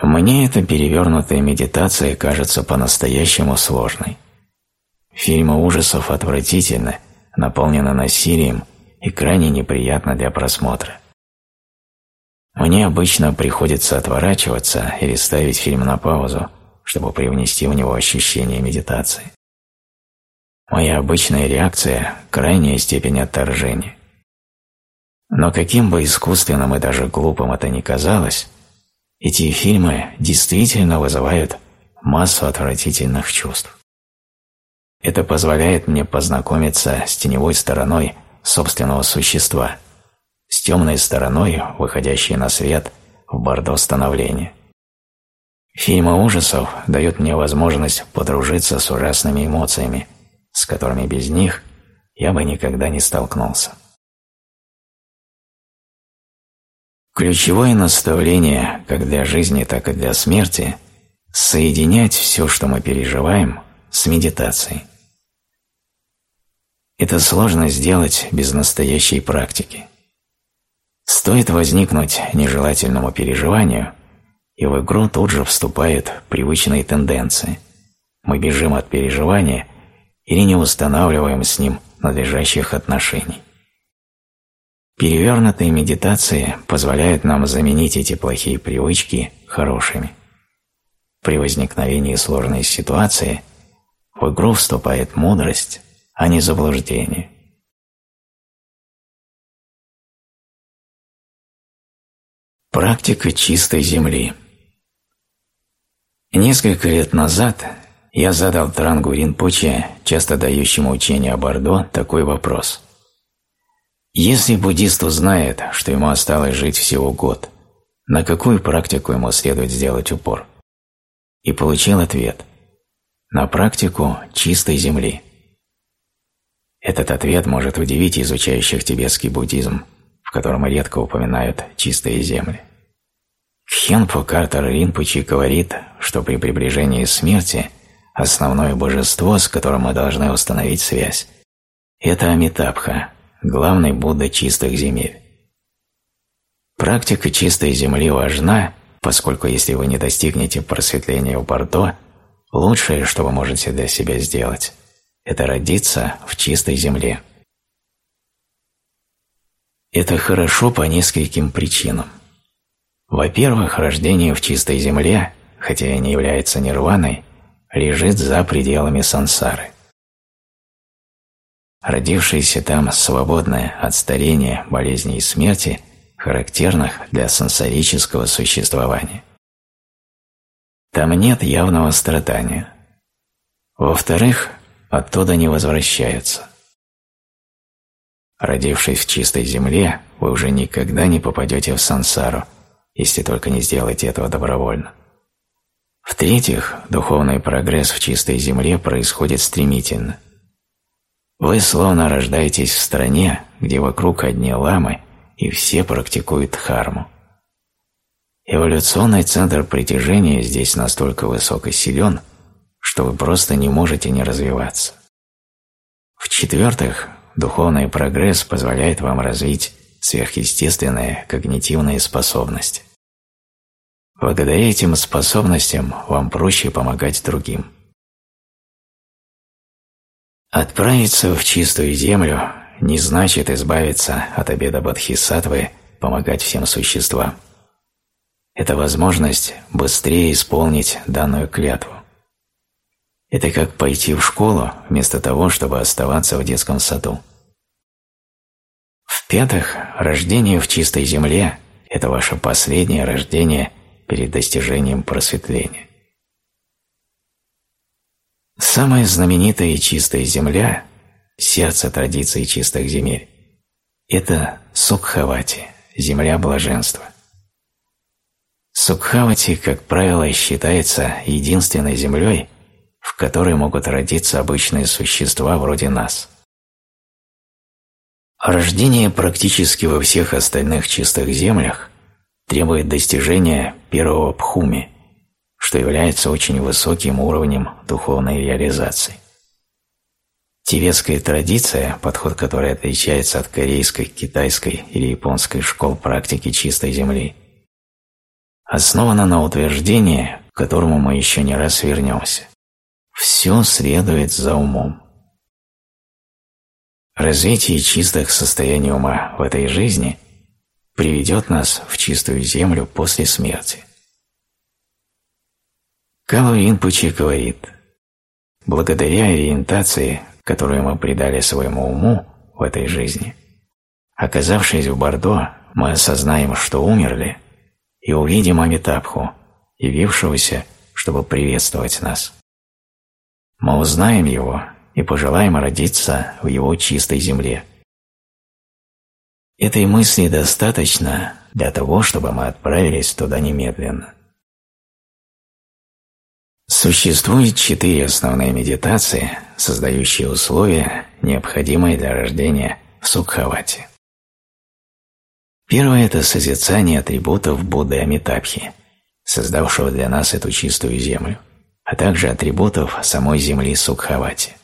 Мне эта перевернутая медитация кажется по-настоящему сложной. Фильмы ужасов отвратительны, наполнены насилием и крайне неприятно для просмотра. Мне обычно приходится отворачиваться или ставить фильм на паузу, чтобы привнести в него ощущение медитации. Моя обычная реакция – крайняя степень отторжения. Но каким бы искусственным и даже глупым это ни казалось, эти фильмы действительно вызывают массу отвратительных чувств. Это позволяет мне познакомиться с теневой стороной собственного существа, с темной стороной, выходящей на свет в бордо становления. Фильмы ужасов дают мне возможность подружиться с ужасными эмоциями, с которыми без них я бы никогда не столкнулся. Ключевое наставление как для жизни, так и для смерти – соединять все, что мы переживаем, с медитацией. Это сложно сделать без настоящей практики. Стоит возникнуть нежелательному переживанию – и в игру тут же вступают привычные тенденции. Мы бежим от переживания или не устанавливаем с ним надлежащих отношений. Перевернутые медитации позволяют нам заменить эти плохие привычки хорошими. При возникновении сложной ситуации в игру вступает мудрость, а не заблуждение. Практика чистой земли Несколько лет назад я задал Трангу Ринпоче, часто дающему учение о Бордо, такой вопрос. Если буддист узнает, что ему осталось жить всего год, на какую практику ему следует сделать упор? И получил ответ – на практику чистой земли. Этот ответ может удивить изучающих тибетский буддизм, котором редко упоминают чистые земли. Хенпо Картер Ринпочи говорит, что при приближении смерти основное божество, с которым мы должны установить связь, это Амитабха, главный Будда чистых земель. Практика чистой земли важна, поскольку если вы не достигнете просветления в Бордо, лучшее, что вы можете для себя сделать, это родиться в чистой земле. Это хорошо по нескольким причинам. Во-первых, рождение в чистой земле, хотя и не является нирваной, лежит за пределами сансары. Родившиеся там свободное от старения, болезней и смерти, характерных для сансарического существования. Там нет явного страдания. Во-вторых, оттуда не возвращаются. Родившись в чистой земле, вы уже никогда не попадете в сансару, если только не сделаете этого добровольно. В-третьих, духовный прогресс в чистой земле происходит стремительно. Вы словно рождаетесь в стране, где вокруг одни ламы и все практикуют дхарму. Эволюционный центр притяжения здесь настолько высок и силен, что вы просто не можете не развиваться. В-четвертых, духовный прогресс позволяет вам развить сверхъестественные когнитивные способности. Благодаря этим способностям вам проще помогать другим. Отправиться в чистую землю не значит избавиться от обеда Бодхисаттвы помогать всем существам. Это возможность быстрее исполнить данную клятву. Это как пойти в школу вместо того, чтобы оставаться в детском саду. В-пятых, рождение в чистой земле – это ваше последнее рождение перед достижением просветления. Самая знаменитая чистая земля – сердце традиции чистых земель – это Сукхавати, земля блаженства. Сукхавати, как правило, считается единственной землей, в которой могут родиться обычные существа вроде нас. Рождение практически во всех остальных чистых землях требует достижения первого пхуми, что является очень высоким уровнем духовной реализации. Тибетская традиция, подход которой отличается от корейской, китайской или японской школ практики чистой земли, основана на утверждении, к которому мы еще не раз вернемся. Все следует за умом. Развитие чистых состояний ума в этой жизни приведет нас в чистую землю после смерти. Кало Ринпоче говорит, благодаря ориентации, которую мы придали своему уму в этой жизни, оказавшись в Бордо, мы осознаем, что умерли, и увидим Амитабху, явившегося, чтобы приветствовать нас. Мы узнаем его и пожелаем родиться в его чистой земле. Этой мысли достаточно для того, чтобы мы отправились туда немедленно. Существует четыре основные медитации, создающие условия, необходимые для рождения в Сукхавате. Первое – это созерцание атрибутов Будды Амитабхи, создавшего для нас эту чистую землю – а также атрибутов самой земли Сукхавати.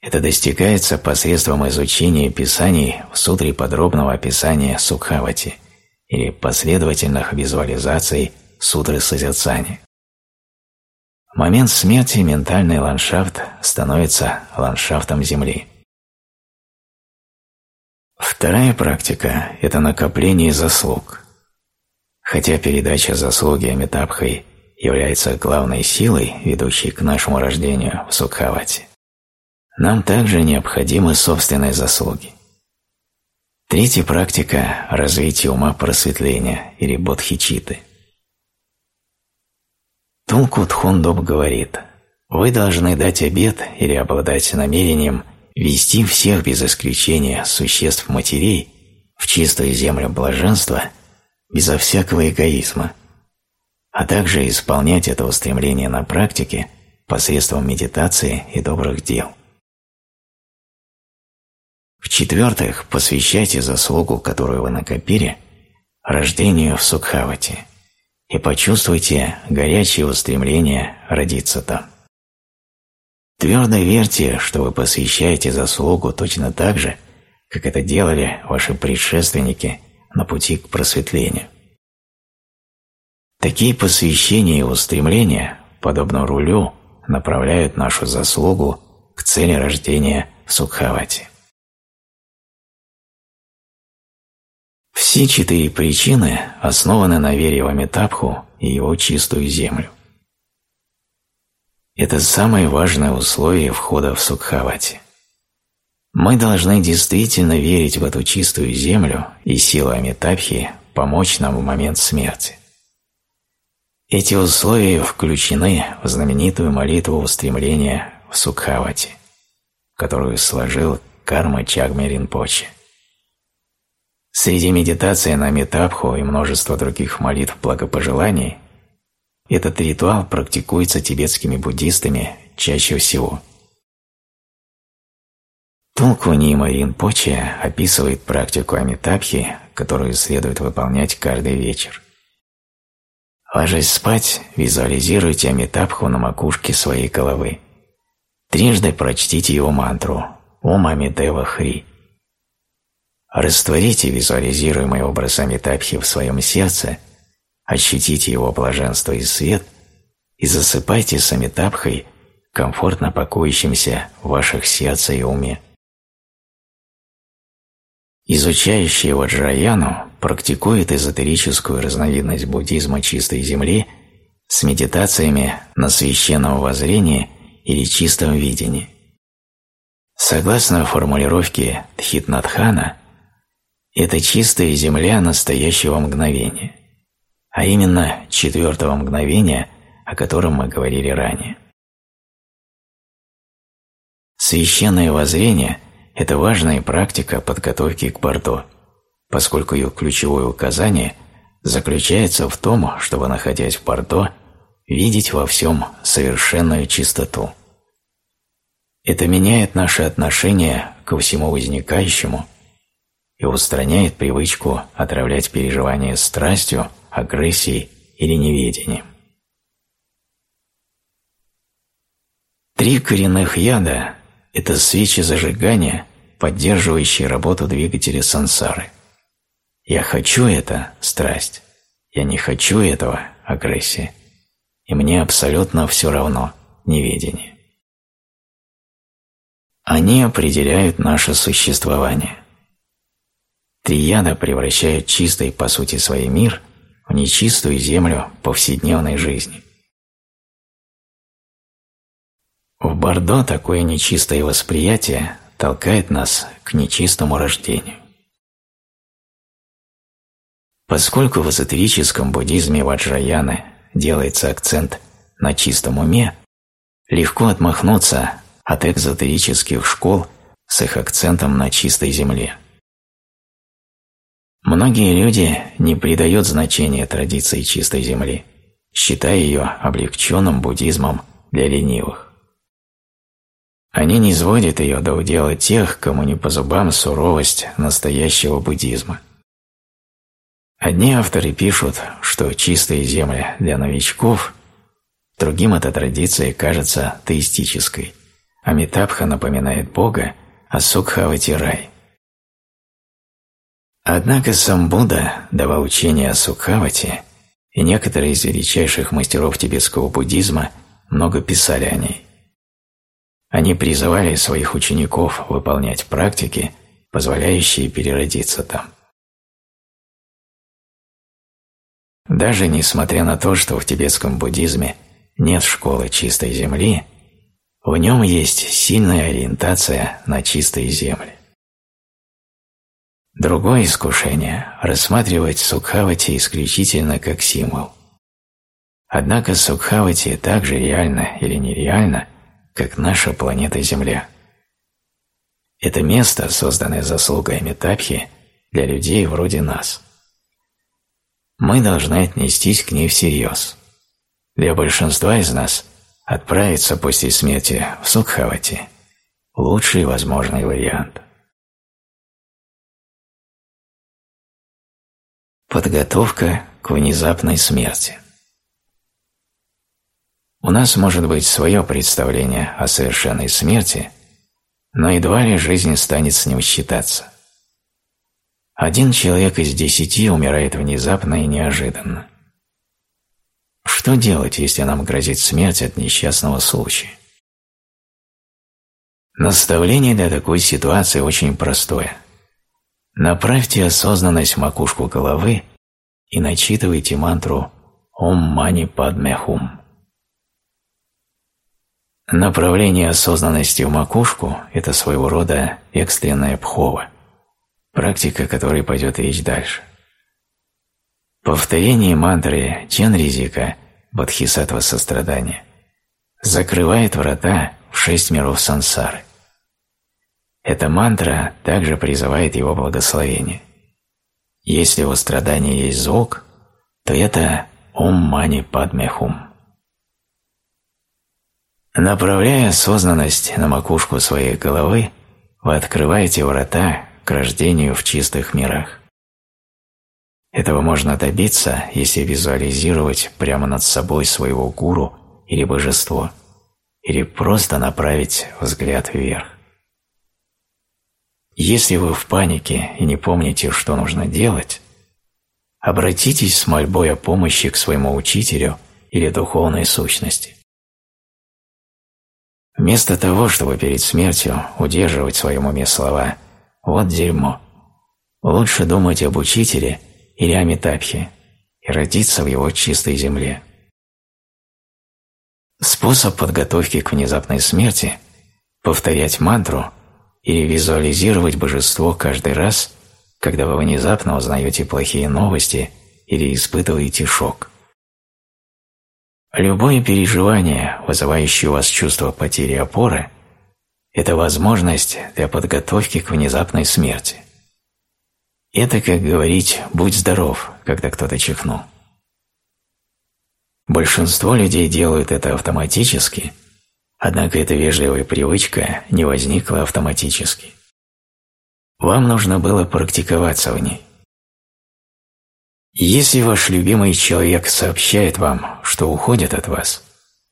Это достигается посредством изучения писаний в сутре подробного описания Сукхавати или последовательных визуализаций сутры созерцания. В момент смерти ментальный ландшафт становится ландшафтом Земли. Вторая практика – это накопление заслуг. Хотя передача заслуги Амитабхой является главной силой, ведущей к нашему рождению в Сукхавати, нам также необходимы собственные заслуги. Третья практика – развитие ума просветления или бодхичиты. Тулку Тхундоб говорит, вы должны дать обет или обладать намерением вести всех без исключения существ матерей в чистую землю блаженства безо всякого эгоизма, а также исполнять это устремление на практике посредством медитации и добрых дел. В-четвертых, посвящайте заслугу, которую вы накопили, рождению в Сукхавати и почувствуйте горячее устремление родиться там. Твердо верьте, что вы посвящаете заслугу точно так же, как это делали ваши предшественники на пути к просветлению. Такие посвящения и устремления, подобно рулю, направляют нашу заслугу к цели рождения в Сукхавати. Все четыре причины основаны на вере в Амитабху и его чистую землю. Это самое важное условие входа в Сукхавати. Мы должны действительно верить в эту чистую землю и силу Амитабхи помочь нам в момент смерти. Эти условия включены в знаменитую молитву устремления в Сукхавати, которую сложил Карма Чагми Ринпоче. Среди медитации на Метабху и множества других молитв благопожеланий этот ритуал практикуется тибетскими буддистами чаще всего. Тулку Нима Ринпоче описывает практику Амитабхи, которую следует выполнять каждый вечер. Ложась спать, визуализируйте Амитабху на макушке своей головы. Трижды прочтите его мантру «Ом Амидева Хри». Растворите визуализируемый образ Амитабхи в своем сердце, ощутите его блаженство и свет и засыпайте с Амитабхой, комфортно покоящимся в ваших сердце и уме. Изучающий Ваджраяну практикует эзотерическую разновидность буддизма чистой земли с медитациями на священном воззрении или чистом видении. Согласно формулировке Тхитнатхана, это чистая земля настоящего мгновения, а именно четвертого мгновения, о котором мы говорили ранее. Священное воззрение – это важная практика подготовки к борту, поскольку ее ключевое указание заключается в том, чтобы, находясь в борту, видеть во всем совершенную чистоту. Это меняет наше отношение ко всему возникающему и устраняет привычку отравлять переживания страстью, агрессией или неведением. Три коренных яда – это свечи зажигания, поддерживающие работу двигателя сансары. Я хочу это – страсть. Я не хочу этого – агрессия. И мне абсолютно все равно – неведение. Они определяют наше существование. Трияда превращают чистый по сути свой мир в нечистую землю повседневной жизни. В Бордо такое нечистое восприятие толкает нас к нечистому рождению. Поскольку в эзотерическом буддизме Ваджраяны делается акцент на чистом уме, легко отмахнуться от экзотерических школ с их акцентом на чистой земле. Многие люди не придают значения традиции чистой земли, считая ее облегченным буддизмом для ленивых. Они не сводят ее до удела тех, кому не по зубам суровость настоящего буддизма. Одни авторы пишут, что чистая земля для новичков, другим эта традиция кажется теистической, а Митабха напоминает Бога, а Сукхавати – рай. Однако сам Будда давал учение о Сукхавати, и некоторые из величайших мастеров тибетского буддизма много писали о ней. Они призывали своих учеников выполнять практики, позволяющие переродиться там. Даже несмотря на то, что в тибетском буддизме нет школы чистой земли, в нем есть сильная ориентация на чистые земли. Другое искушение – рассматривать Сукхавати исключительно как символ. Однако Сукхавати так же реально или нереально, как наша планета Земля. Это место, созданное заслугой Амитабхи для людей вроде нас. Мы должны отнестись к ней всерьез. Для большинства из нас отправиться после смерти в Сукхавати – лучший возможный вариант. Подготовка к внезапной смерти – у нас может быть свое представление о совершенной смерти, но едва ли жизнь станет с ним считаться. Один человек из десяти умирает внезапно и неожиданно. Что делать, если нам грозит смерть от несчастного случая? Наставление для такой ситуации очень простое. Направьте осознанность в макушку головы и начитывайте мантру «Ом Мани Падме Хум». Направление осознанности в макушку – это своего рода экстренная пхова, практика которой пойдет речь дальше. Повторение мантры Ченризика Бодхисаттва сострадания закрывает врата в шесть миров сансары. Эта мантра также призывает его благословение. Если у страдания есть звук, то это «Ом Мани Падме Хум». Направляя осознанность на макушку своей головы, вы открываете врата к рождению в чистых мирах. Этого можно добиться, если визуализировать прямо над собой своего гуру или божество, или просто направить взгляд вверх. Если вы в панике и не помните, что нужно делать, обратитесь с мольбой о помощи к своему учителю или духовной сущности. Вместо того, чтобы перед смертью удерживать в своем уме слова «вот дерьмо», лучше думать об учителе или о Метапхе и родиться в его чистой земле. Способ подготовки к внезапной смерти – повторять мантру или визуализировать божество каждый раз, когда вы внезапно узнаете плохие новости или испытываете шок. Любое переживание, вызывающее у вас чувство потери опоры, это возможность для подготовки к внезапной смерти. Это как говорить «будь здоров», когда кто-то чихнул. Большинство людей делают это автоматически, однако эта вежливая привычка не возникла автоматически. Вам нужно было практиковаться в ней. Если ваш любимый человек сообщает вам, что уходит от вас,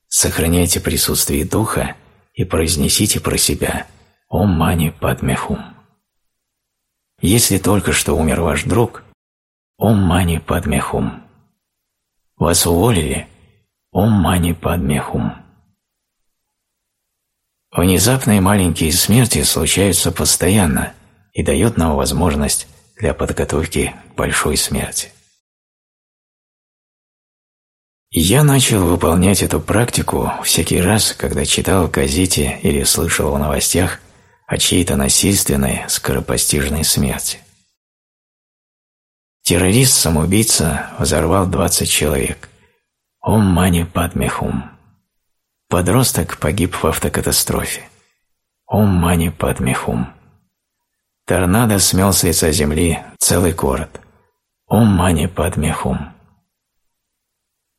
сохраняйте присутствие духа и произнесите про себя «Ом мани падме хум». Если только что умер ваш друг, «Ом мани падме хум». Вас уволили, «Ом мани падме хум». Внезапные маленькие смерти случаются постоянно и дают нам возможность для подготовки к большой смерти. Я начал выполнять эту практику всякий раз, когда читал в газете или слышал в новостях о чьей-то насильственной, скоропостижной смерти. Террорист-самоубийца взорвал 20 человек. Ом мани падме хум. Подросток погиб в автокатастрофе. Ом мани падме хум. Торнадо смел с лица земли целый город. Ом мани падме хум.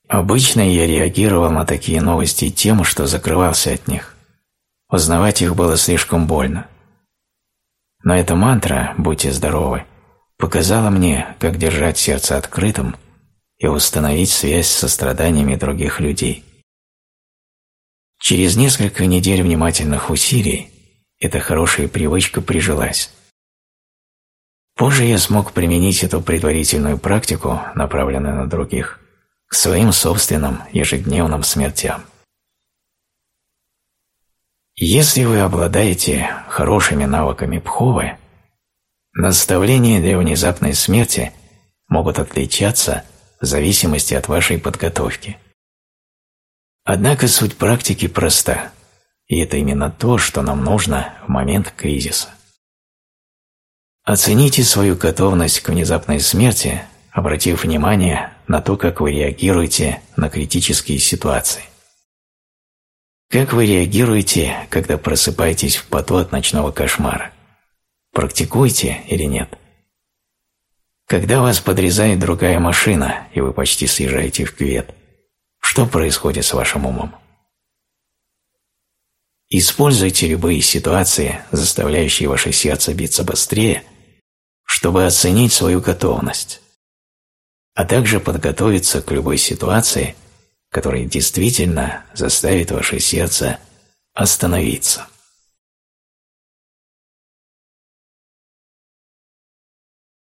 Обычно я реагировал на такие новости тем, что закрывался от них. Узнавать их было слишком больно. Но эта мантра «Будьте здоровы» показала мне, как держать сердце открытым и установить связь со страданиями других людей. Через несколько недель внимательных усилий эта хорошая привычка прижилась. Позже я смог применить эту предварительную практику, направленную на других, к своим собственным ежедневным смертям. Если вы обладаете хорошими навыками пховы, Наставления для внезапной смерти могут отличаться в зависимости от вашей подготовки. Однако суть практики проста, и это именно то, что нам нужно в момент кризиса. Оцените свою готовность к внезапной смерти, обратив внимание на то, как вы реагируете на критические ситуации. Как вы реагируете, когда просыпаетесь в поту от ночного кошмара? Практикуете или нет? Когда вас подрезает другая машина, и вы почти съезжаете в кювет, что происходит с вашим умом? Используйте любые ситуации, заставляющие ваше сердце биться быстрее, чтобы оценить свою готовность, а также подготовиться к любой ситуации, которая действительно заставит ваше сердце остановиться.